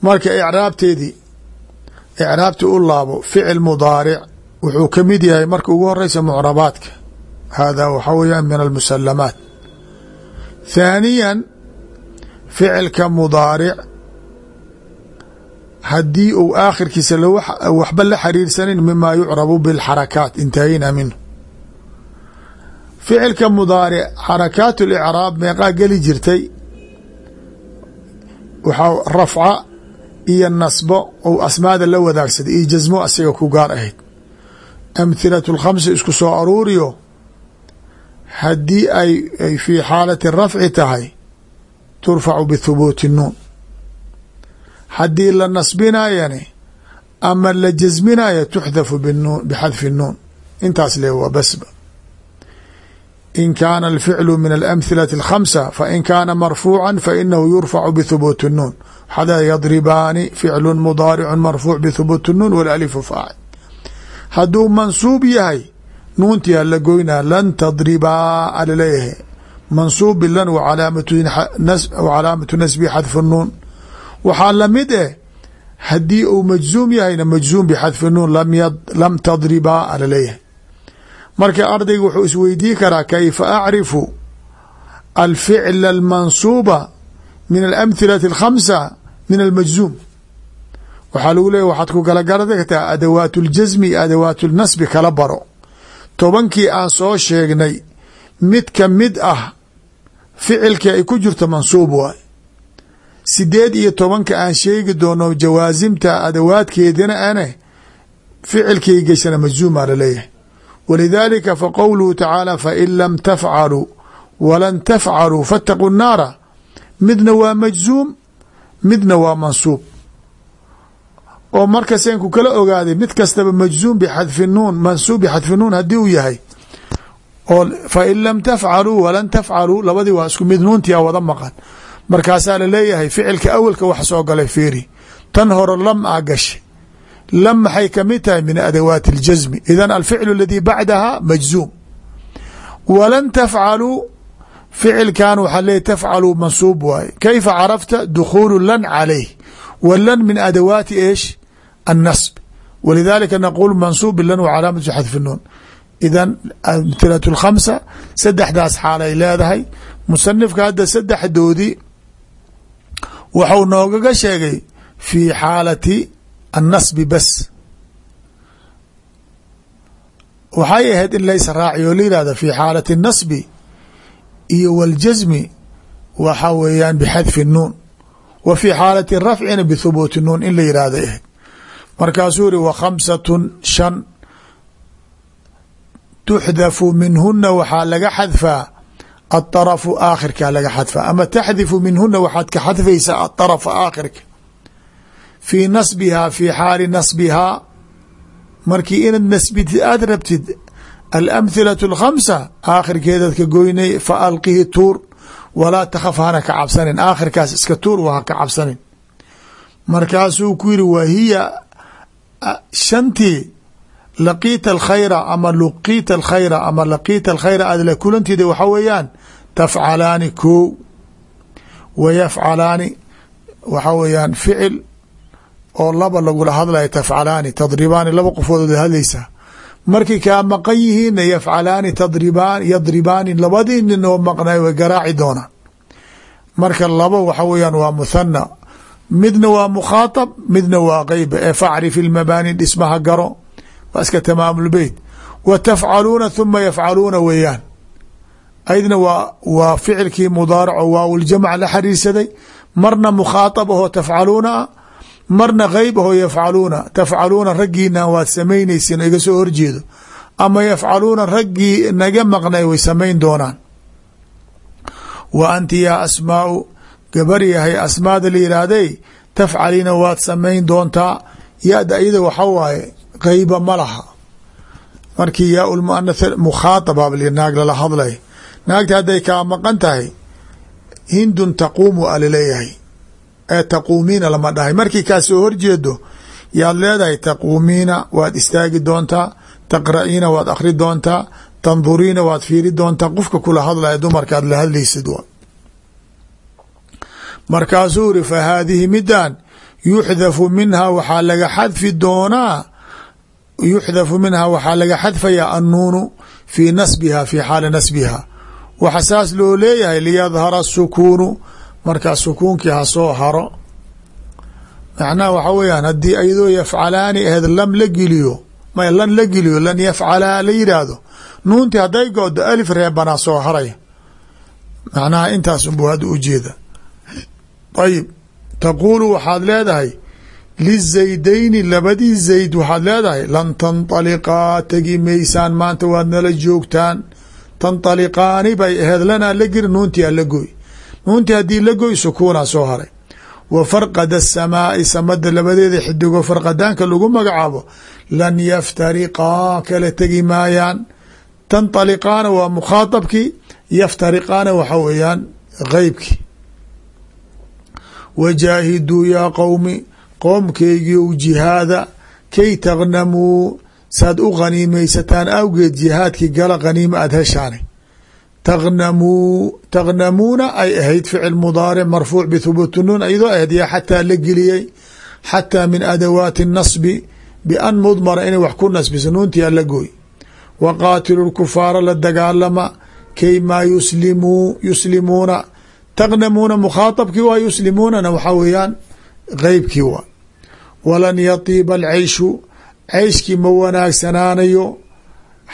marka icraabteedii icraabtii u laabo ficil mudaaric wuxuu ka mid yahay marka ugu horeysa mucrabaadka. Hada waxaa weeyaan min almusalamaat thaaniya ficilka mudaaric haddii uu aakhirkiisa waxba la xiriirsanin mima yucrabu bilxarakaat intahayna minhu. Ficilka mudaaric xarakaat licraab meeqaa geli jirtay waxaa rafca iyo nasbo ou asmaada la wadaagsaday iyo jasmo asiga ku gaar ahayd. Amhilatu lkhamsi isku soo aruuriyo haddii ay fii xaalati rafci tahay turfacu bithubuuti nuun. Haddii la nasbinayani ama la jasminayo tuxdafu bixadfi nuun. Intaas le waa basba in kaana alficlu min alamhilati alkhamsa fain kaana marfuuca fainahu yurfacu bithubuuti nuun waxaa yadribaani ficlu mudaaricu marfuuc bithubuuti nuun walalifu faacil hadduu mansuub yahay nuuntii hala goynaa lan tadribaa alaleeyahay mansuub bilan wacalaamatu nasbi xadfu nuun waxaa la mid eh haddii uu majzuum yahayna majzuum bxadfi nuun lam tadribaa alaleeyahay marka ardayga wuxuu isweydii karaa kayfa acrifu alficla almansuuba min alamhilati alkhamsa min almajzuum? Waxaa lagu leeya waxaad ku kala garagtaa adawaat اljasmi iyo adawaat اlnasbi kala baro. Tobankii aan soo sheegnay mid ka mid ah ficilkii ay ku jirto mansuub waay. Sideed iyo tobanka aan sheegi doono jawaasimta adawaadkeedina ane ficilkii geshana majzuumaa la leeyahay walidaalika faqowluhu tacaala fain lam tafcaluu walan tafcaluu faataquu naara midna waa majzuum midna waa mansuub. oo markaseen ku kala ogaaday mid kastaba majzuum bixadfi nuun mansuub bixadfi nuun haddii uu yahay. oo fain lam tafcaluu walan tafcaluu labadii waa isku mid nuuntii a wada maqan. markaasaa la leeyahay ficilka awelka wax soo galay fiiri. tan hore lam a gashay lam maxay kamid tahay min adawaati اljasmi idan alficlu aladii bacdaha majzuum walan tafcaluu ficilkan waxaa leeyahy tafcaluu mansuub waaye kayfa carafta dukhuulu lan calayh wa lan min adawaati eesh النصب ولذلika نقول منصوب بln و cلاamaة xdف النuun إذا أمثiلة الخمسة سدexdaas xaalay leedahay مصنفka hadda سدexdoodii waxu noogaga sheegay في xاalaة النصب bس waxay ahayd in lays raaci oo la yihahdo في xاalaة النصب iyo والجزم waxa weeyaan بxdف النuun و في xاalaة الرفcina بثبوت النuun in la yihahdo ahayd markaasuu iri wa khamsatun shan tuxdafu minhuna waxaa laga xadfaa aطarafu aakhirkaa laga xadfaa ama taxdifu minhuna waxaad ka xadfaysaa aطarafa aakhirka fii nasbihaa fii xaali nasbihaa markii inaad nasbitid aada rabtid alamhilatu اlkhamsa aakhirkeedaad ka goynay fa alqihi tuur. Walaa takhaf hana ka cabsanin. Aakhirkaas iska tuur wa ha ka cabsanin. Markaasuu ku yiri wa hiya shantii laqiita alkhayra ama luqiita alkhayra ama laqiita alkhayra aad la kulanteeda waxaa weeyaan tafcalaani kow wa yafcalaani waxaa weeyaan ficil oo laba lagula hadlaya tafcalaani tadribaani laba qofood hadlaysaa markay kaa maqan yihiinna yafcalaani tadribaan yadribaani labadii nin oo maqnay way garaaci doonaan. Marka laba waxa weeyaan waa muthana midna waa mukhaaطab midna waa qeyba ee facrif ilmabaani dhismaha garo. Waa tamaamulbeyt wa tafcaluuna huma yafcaluuna weeyaan. Aydna waa waa ficilkii mudaaraco waawljamc la xariirsaday. Marna mukhaaطab ahoo tafcaluuna ah marna qeyb ahoo yafcaluuna tafcaluuna raggiina waad samaynaysiin iga soo horjeedo ama yafcaluuna raggii naga maqnay way samayn doonaan. Wa anti yaa asmaau gabar yahay asmaada la yihaahdey tafcalina waad samayn doontaa ya-da iyada waxa waaye qeyba ma laha. Markii yaa lmuanath mukhaaطaba naag lala hadlay naagta hadday kaa maqan tahay hindun taquumu alaleeyahay ee taquumiina lama dhahay. Markii kaa soo horjeedo yaad leedahay taquumiina waad istaagi doontaa taqra'iina waad akri doontaa tanduriina waad fiiri doontaa qofka kula hadlaya dumarkaad la hadlaysid markaasuu iri fa haadihi midan yuxdafu minha waxaa laga xadfi doonaa yuxdafu minha waxaa laga xadfayaa annuunu fii nasbiha fii xaali nasbiha waxa saas loo leeyahay liyadhara sukuunu markaa sukuunkii hasoo haro. Macnaha waxa weeyaan haddii ayadoo yafcalaani aheed lam la geliyo ma lan la geliyo lan yafcalaa la yidhaahdo nuuntii hadday goodo alif reebanaa soo haraya macnaha intaas unbuu hadda ujeeda ayib taquulu waxaad leedahay lizaydayni labadii zayd waxaad leedahay lan tanطaliqaa tegi maysaan maanta waad nala joogtaan. Tanطaliqaani bay aheed lanaa la giri nuuntii ala goy nuuntii haddii la goy sukuunaa soo haray. Wa farqada asamaai samada labadeeda xidigo farqadaanka lagu magacaabo lan yaftariqaa kala tegi maayaan. Tanطaliqaana waa mukhaaطabkii yaftariqaana waxa weeyaan geybkii wajaahiduu yaa qowmi qoomkeygiiw jihaada kay taqnamuu saad u khaniimaysataan awgeed jihaadkii gala khaniima aada heshaane taqnamuu taqnamuuna ay ahayd ficil mudaaric marfuuc bithubuuti nuun iyadoo ahayd yaa xataa la geliyey xataa min adawaati nasbi bian mudmara inay wax ku nasbiso nuuntii ala gooy wa qaatilu lkufaara la dagaalama kay maa yuslimuu yuslimuuna taqnamuuna mukhaaطabkii waa yuslimuunana waxaa weeyaan qeybkii waa walan yatiiba alceyshu ceyshkii ma wanaagsanaanayo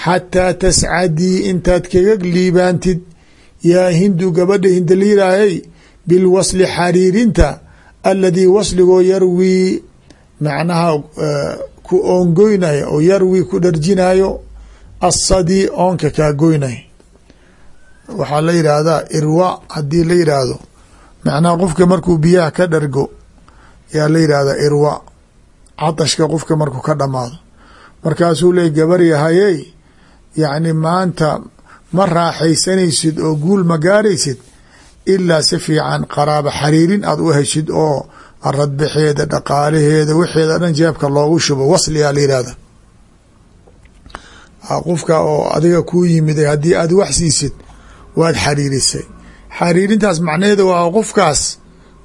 xataa tascadii intaad kaga liibaantid. Yaa hindu gabadha hindaliiraayay bilwasli xariirinta aladii wasligoo yarwii macnaha ku oongoynaya oo yarwii ku dharjinayo assadii oonka kaa goynaya waxaa la yidhaahdaa irwa haddii la yidhaahdo macnaha qofka markuu biyaha ka dhargo yaa la yidhaahdaa irwa. Catashka qofka markuu ka dhamaado. Markaasuu leey gabar yahayey yacni maanta ma raaxaysanaysid oo guul ma gaaraysid ilaa si fiican qaraabo xariirin aad u heshid oo aradbaxeeda dhaqaalaheeda wixeeda dhan jeebka loogu shubo. Wasliyaa la yidhahda qofka oo adiga kuu yimiday haddii aad wax siisid waad xariirisay. Xariirintaas macnaheeda waa qofkaas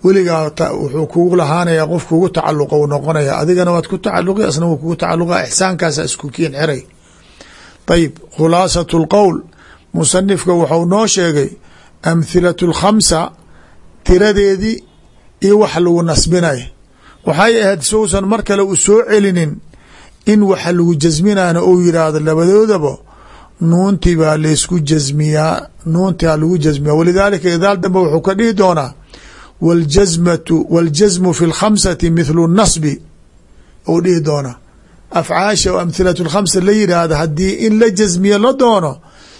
weligaa wuxuu kugu lahaanaya qof kugu tacaluqa u noqonaya adigana waad ku tacaluqi asna wuu kugu tacaluqa ixsaankaasa isku kiin xiray ayib khulaasatu lqowl musanifka wuxuu noo sheegay amhilatu lkhamsa tiradeedii iyo wax lagu nasbinay waxay ahayd sousan mar kale u soo celinin in waxa lagu jasminana uu yidhaahdo labadoodaba nuuntii baa laysku jasmiyaa nuuntaa lagu jasmiyaa. Walidaalika idaal dambe wuxuu ka dhihi doonaa waljasmatu waljasmu fi lkhamsati mithlu nasbi uu dhihi doonaa afcaasha oo amhilatu lkhamsa la yidhaahda haddii in la jasmiyo la doono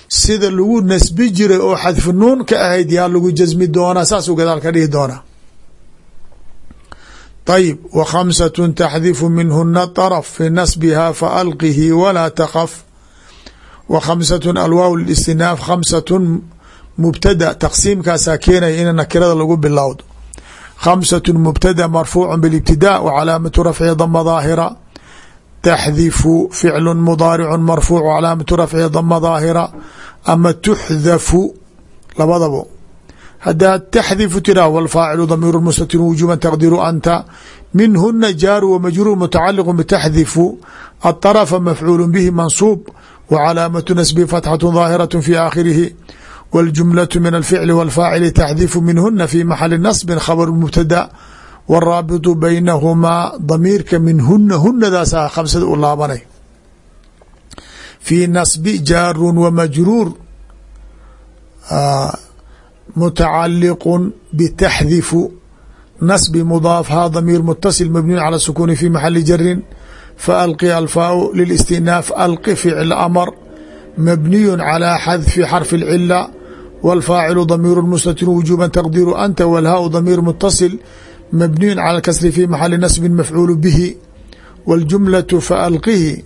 sida lagu nasbi jiray oo xadfu nuun ka ahayd yaa lagu jasmi doonaa saasuu gadaal ka dhihi doonaa ayib w khamsat taxdifu minhuna طarf fi nasbiha faalqihi walaa takaf wa khamsatu alwaaw listinaaf khamsatu mubtada taqsiimkaasaa keenaya in nakirada lagu bilowdo. Khamsatu mubtada marfuucu bilibtida wa calaamatu taxdifu ficlu mudaaricu marfuuc calaamatu rafci dama daahira ama tuxdafu labadabo hadaad taxdifu tiraah wlfaacilu damiir mustatir wujuba taqdiru anta minhuna jaaru wmajruur mutacaliq btaxdifu aطرfa mafcuul bihi mansuub w calaamatu nasbi fatxaة ظaahiraة fi aakhirihi wاljumlaة min alficli wاlfaacili taxdifu minhuna fi maxali nasbi khabr mubtada wraabitu baynahumaa damiirka min huna hunadaasaa khamsada u laabanay fii nasbi jaarun wamajruur mutacaliqu bitaxdifu nasbi mudaafhaa damiir mutasil mabniun cala sukuuni fi maxali jarin faalqi alfaau lilistinaaf alqi ficl amar mabniyu calaa xadfi xarfi اlcila wاlfaacilu damiir mustatir wujuuba taqdiiru anta wlhaau damiir mutasil mabniyu calى kasri fi maxali nasbi mafcuul bihi wاljumlaة faalqihi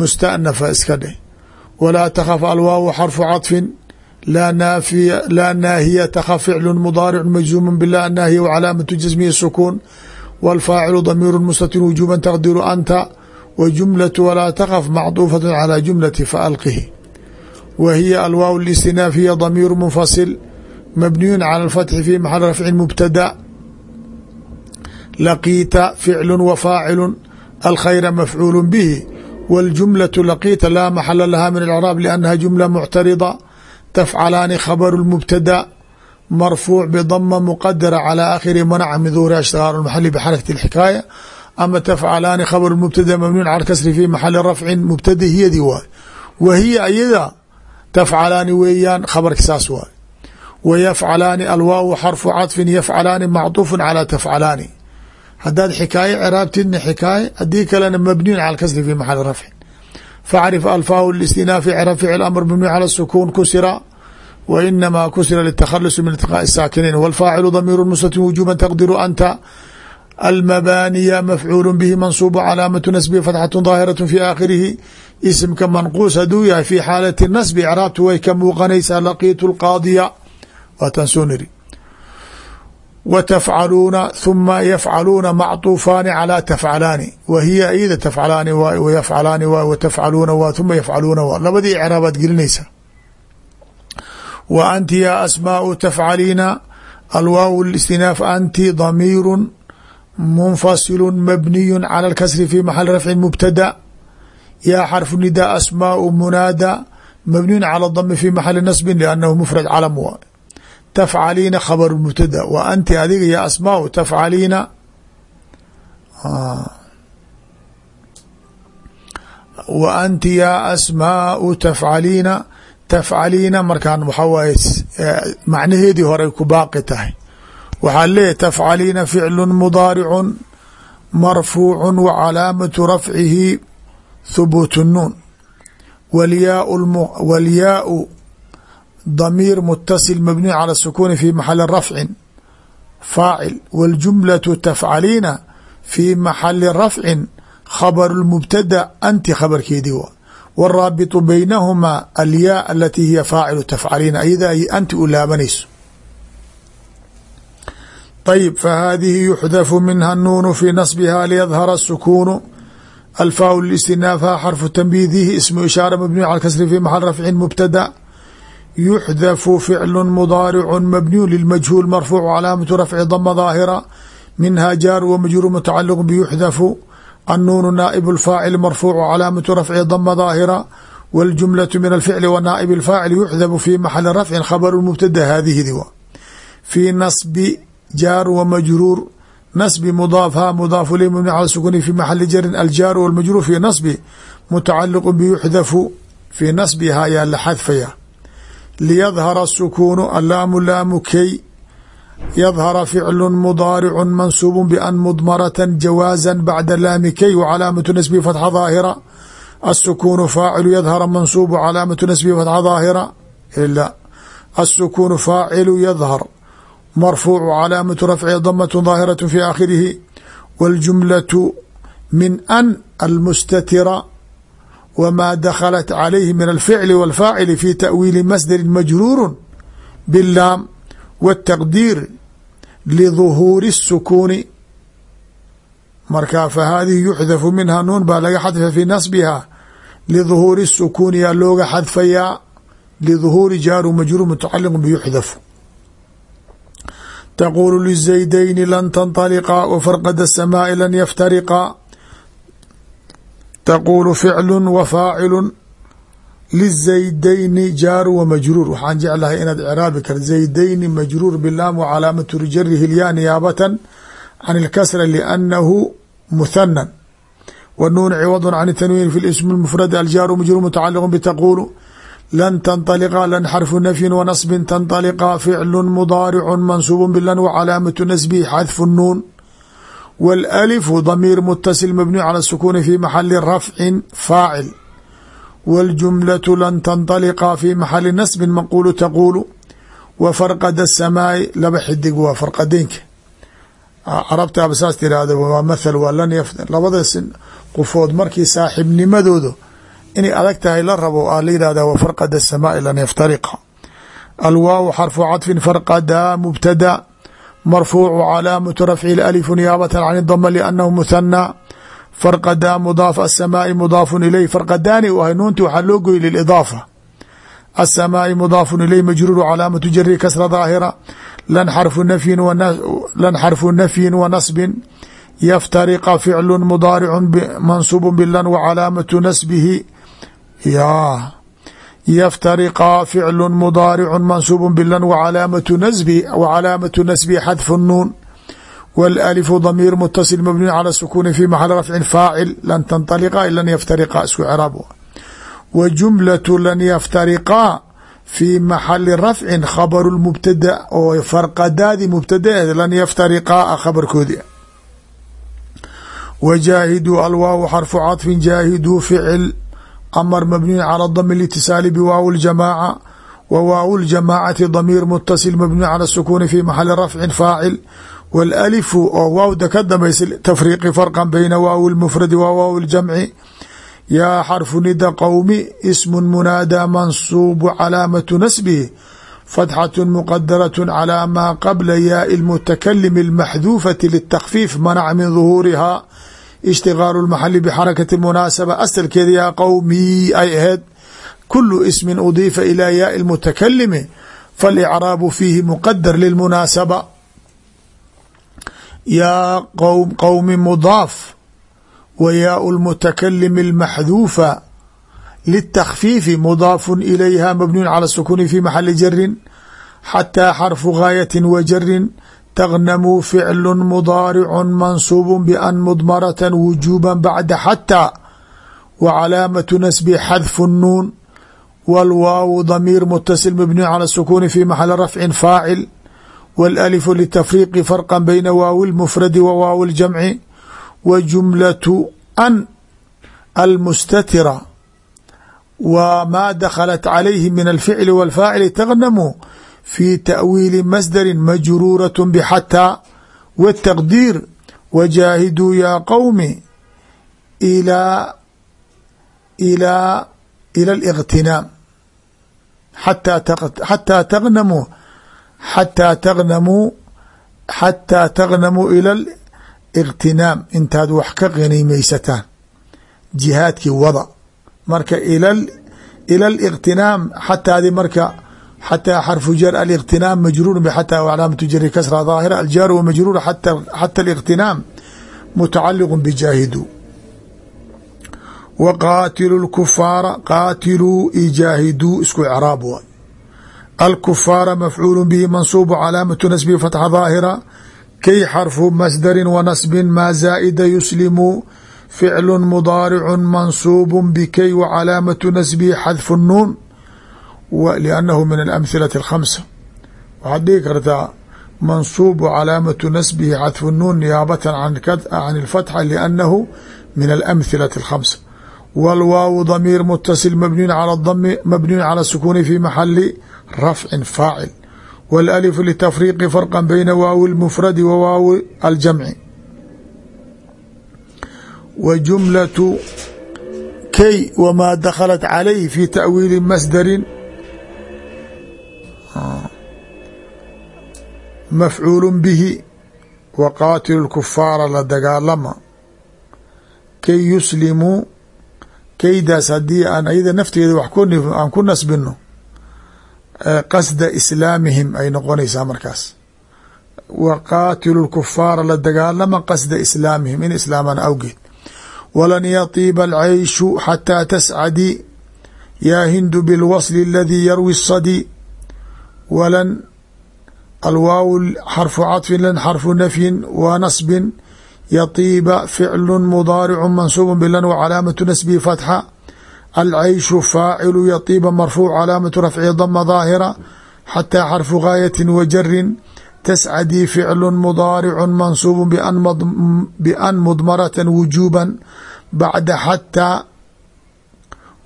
mustanafa iska dheh walaa tkaf alwaaw xarfu caطfi laa naafiya laa naahiyata ka ficlu mudaaric majzuumu bila naahiya wcalaamatu jasmihi sukuun wاlfaacilu damiiru mustatir wujuba taqdiru anta wa jumlatu walaa takaf macduufaة calى jumlati faalqihi wa hiya alwaaw اlistinaaf hiya damiiru munfasil mabniyu calى اlfatxi fi maxali rafci mubtada laqiita ficlu wa faacilu alkhayra mafcuulu bihi wاljumlaةu laqiita laa maxala laha min اcraab liannaha jumla muctarida tfcalaani khabr mubtada marfuuc bdama mqadara calى akhiri manaca min duhuri ashtaar maxali bxarakati اxikaaya ama tafcalaani khabr mubtada mabniun cala kasri fi maxali rafcin mubtada hiyadii waay wa hiya iyada tafcalaani weeyaan khabarki saas waay wa yafcalaani alwaawu xarfu cadfin yafcalaani macطuufu calى tafcalaani hadaad xikaaye craabtidna xikaaye hadii kalena mabniyun cala kasri fi maxali rafcin facrif alfaahu listinaafi crab ficl amr mabni cala sukuun kusira w inamaa kusira litakhalusi min iltiqaaءi saakiniin wاlfaacilu damiiru mustatin wujuba taqdiru anta almabaaniya mafcuul bihi mansuub calaamatu nasbihi fatxatu daahiraة fi aakhirihi isimka manquus haduu yahay fi xaalati nasbi icraabtu way ka muuqanaysaa laqiitu lqaadiya waataan soo niri w tfcaluuna huma yafcaluuna macطuufaani calى tafcalaani wa hiya iyada tafcalaani waay w yafcalaani waay w tafcaluuna waa huma yafcaluuna waa labadii icraabaad gelinaysa wa anti ya asmaau tafcaliina alwaaw istinaaf anti damiiru munfasilu mabniyu calى اlkasri fi maxali rafci mubtada yaa xarfu nida asmaau munaada mabniyun calى dami fi maxali nasbi lanahu mufrad calam waay tafcaliina khabr mubtada. Wa anti adiga ya asmaau tafcaliina. Wa anti ya asmaau tafcaliina. Tafcaliina markaan waxaa waaye macnaheedii horey ku baaqi tahay. Waxaa leeyahy tafcaliina ficlu mudaaricu marfuucu wa calaamatu rafcihi thubuut nuun. Walyaau damiir mutasil mabniyu calى الsukuni fi maxali rafcin faacil wاljumlaةu tafcaliina fi maxali rafcin khabr mubtada anti khabarkeedii wa wاraabiطu baynahumaa alyaa alati hiya faacilu tafcaliina ayada ay anti u laabanayso ayb fahadihi yuxdafu minha nuunu fi nasbiha liyadhara الsukunu alfaa listinaafha xarfu tanbiidihi ismu ishaara mabniyu cala kasri fi maxal rafcin mubtada yuxdafu ficlu mudaaricu mabniyu lilmajhuul marfuucu calaamatu rafci dama daahira minha jaar wa majruur mutacaliq biyuxdafu annuunu naaibu lfaacil marfuucu calaamatu rafci dama daahira waljumlatu min alficli wa naa'ib alfaacil yuxdafu fi maxali rafcin khabaru mubtada haadihidi wa fii nasbi jaar wa majruur nasbi mudaafha mudaafu li mubni cala sukuni fi maxali jarin aljaaru walmajruur fi nasbi mutacaliqu biyuxdafu fii nasbihaa yaa la xadfaya liyadhara الsukuunu allaamu laamu key yadhara ficlu mudaaricu mansuubu ban mudmarata jawaaza bacda laami key wcalaamatu nasbihi fatxa daahira الsukuunu faacilu yadhara mansuubu calaamatu nasbihi fatxa daahira ila الsukuunu faacilu yadhar marfuucu calaamatu rafci damaة daahiraة fi aakhirihi wاljumlaة min an almustatira wma daklat calayhi min alficli wاlfaacili fi taأwiili masdari majruuru biاllaam wالtaqdiir liظuhuuri الsukuuni marka fahadihi yuxdafu minha nuun baa laga xadfa fi nasbiha liظuhuuri الsukuuni yaa looga xadfayaa liظuhuuri jaaru majruur mutacaliq biyuxdafu taqulu lizaydayni lan tanطaliqa wfarqad الsamaaءi lan yaftariqa taquulu ficlu wa faacilu lizaydyni jaaru wamajruur waxaan jeclahay inaad craabi kar zaydayni majruur bilaam wa calaamatu rijarihi lyaa niyaabatan can ilkasra liannahu muhanan wa nuun ciwadun can tanwiin fi ismi mufrad aljaaru majruur mutacaliqu bitaquulu lan tanطaliqa lan xarfu nafyin wa nasbin tanطaliqa ficlu mudaaricu mansuubu bilan wa calaamatu nasbihi xadfu nuun wاlأlifu damiir mutasil mabniyu calى الsukuni fi maxali rafcin faacil wاljumlaةu lan tanطaliqa fi maxali nasbi maquulu taquulu wa farqad الsamaa'i laba xidig waa farqadeynka carabtaaba saas tirahda waa mathal waa lan yaf labada qofood markii saaxibnimadooda inay adag tahay la rabo aa la yihahda wa farqad الsamaa'i lan yaftariqa alwaaw xarfu caطfin farqada mubtada marfuucu calaamatu rafci alif niyaabata can dama liannahu muhanaa farqadaa mudaaf asamaai mudaafun iley farqadaani u ahay nuunti waxaa loo goy lilidaafa asamaai mudaafun iley majruuru calaamatu jari kasra daahira lan xarfu nafyin wa nasbin yaftariqa ficlu mudaaricu mansuubu bilan wa calaamatu nasbihi ya yaftariqa ficlu mudaaricu mansuubu bilan wcalaamatu nasbi xadfu nuun wاlأlifu damiir mutasil mabniyu calى sukuni fi maxali rafcin faacil lan tanطaliqa lan yaftariqa isku craab wa jumlatu lan yaftariqaa fi maxali rafcin khabaru mubtada oo farqadaadi mubtadaeed lan yaftariqaa khabarkoodi wjaahiduu alwaaw xarfu caطfin jaahiduu ficil amar mabniyu calى dm اlitisaali bwaaw اljamaaca wa waaw اljamaacati damiir mutasil mabniyu calى الsukuni fi maxali rafcin faacil wاlalifu oo waawda ka dambaysa tafriiqi farqa bayna waaw اlmufradi wa waaw اljamci yaa xarfu nida qowmi ismu munaadaa mansuubu calaamatu nasbihi fatxaة muqadaraة calى maa qabla yaai اlmutakalimi اlmaxduufati litakfiif manac min ظuhuuriha ishtigaalu lmaxali bixarakati munaasaba asalkeeda yaa qowmii ay ahayd kulu ismin udiifa ilaa yaai lmutakalimi falicraabu fiihi muqadar lilmunaasaba. Yaa qowmi mudaaf wa yaau lmutakalimi almaxduufa litakfiifi mudaafun ilayha mabniyun cala sukuni fi maxali jarin xataa xarfu gaayati wa jarin tgnmuu ficlu mudaaricu mansuubu ban mudmarata wujuuba bacda xataa wa calaamatu nasbi xadfu nuun wاlwaawu damiir mutasil mabniyu calى sukuni fi maxali rafcin faacil wاlalifu litafriiqi farqa bayna waawi اlmufradi wa waawi اljamci wa jumlatu an almustatira wa maa dakhalat calayhi min alficli wاlfaacili tgnamuu في تأwيiل masdr majruuraة bxatىa والتqديir وجاahiduu yaa qowmi إlى الاغتinaam xatىa tغnamuu xatىa tغnamuu xatىa tغnamuu ilى الاغtinaam intaad wax ka qanimaysataan jihaadkii wada marka ilى الاغtinaam xataadi marka xatىa xarfu jar aliqtinaam majruur xata claamatu jari kasra daahira aljaaru wamajruur xata aliqtinaam mutacaliqu bijaahidu wa qaatilu lkufaara qaatiluu ijaahiduu isku craab waay alkufaara mafcuulu bihi mansuubu calaamatu nasbihi fatxa daahira kay xarfu masdari wanasbin maa zaa'ida yuslimu ficlu mudaaricu mansuubu bikay wacalaamatu nasbihi xadfu nuun لأnhu min الأmhilaة الkhamسة waxaad dhigi kartaa mansuub calaamaةu nasbihi xadfu nuun niyaabata can الfatxa لأnnahu min الأmhilaة الkhamسة wاlwaaw damiir mutasil mabniyu calى الsukuni fi maxali rafci faacil wاlأlif litafriiqi farqa bayna waawi الmfradi wa waawi aljamci wa jumlaة kay wmaa daklat calayh fi taأwiili masdari mafcuul bihi wa qaatilu lkufaara la dagaalama kay yuslimuu kaydaas haddii aan ayada nafteeda wax aan ku nasbino qasda islaamihim ay noqonaysaa markaas wa qaatilu lkufaara la dagaalama qasda islaamihim in islaaman awgeed walan yatiiba alcayshu xataa tascadii yaa hindu bilwasli aladii yarwi الsadi wlan alwaaw xarfu caطfin lan xarfu nafyin wa nasbin yatiiba ficlu mudaaricu mansuubu bilan wa calaamatu nasbihi fatxa alcayshu faacilu yatiiba marfuuc calaamatu rafcihi dama daahira xataa xarfu gaayati wa jarin tascadii ficlu mudaaricu mansuubu bian mudmarata wujuuba bacda xataa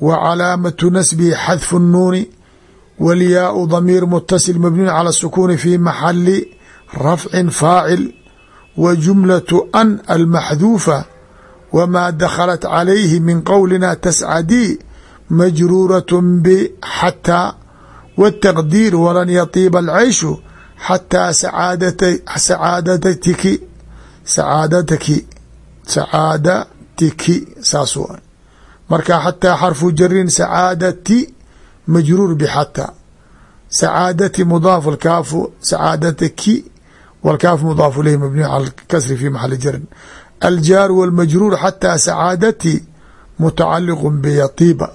wa calaamatu nasbihi xadfu nuuni wاlyaau damiir mutasil mabniyu calى الsukuni fi maxali rafci faacil wa jumlaة an almaxduufa wmaa dakhalat calayhi min qowlina tascadii majruuraة bxataa wالtaqdiir walan yatiiba alcayshu xataa sacaadatiki sacaadatiki sacaadatiki saas w marka xataa xarfu jarin sacaadati majruur bxatى sacaadati mudaaf kaafu sacaadatki wاlkaaf mudaaf ilayh mabniyu calى kasri fi maxali jarin aljaar wاlmajruur xatىa sacaadati mutacaliq byatiiba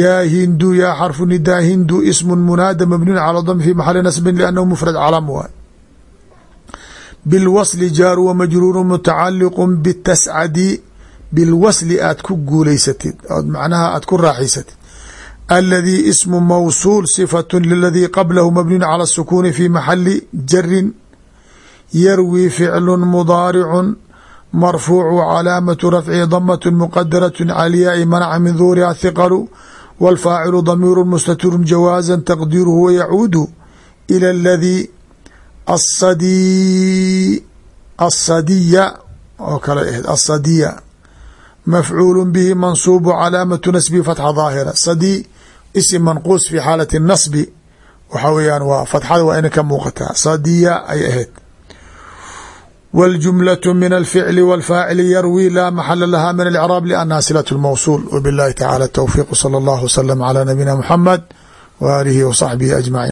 yaa hindu yaa xarfu nidaa hindu ismu munaada mabniyu calى dm fi maxali nasbin lأnnahu mfrad calam waay bilwasli jaaru wa majruuru mutacaliqu bitascadi bilwasli aad ku guulaysatid ood macnaha aad ku raaxaysatid aladii ismu mawsuul sifatu liladii qablahu mabniun cala asukuuni fi maxali jarin yarwii ficlu mudaaricun marfuucu calaamatu rafcihi damat muqadaratu calyaai manaca min duuriha hiqalu wاlfaacilu damiiru mustatirun jawaaza taqdiiruhu wayacuudu ila aladii asadii asadiya oo kale ahayd asadiya mafcuulu bihi mansuubu calaamatu nasbi fatxa daahira sadii isim manquus fi xaalati nasbi waxa weeyaan waa fatxada waa ina ka muuqataa sadiya ay ahayd wاljumlaة min alficli wاlfaacili yarwi laa maxala laha min alcraab liannaha silaة اlmawsuul wbilahi tacala towfiiq salى اllah wslm calى nabiyina muxamed w aalihi w saxbihi ajmaciin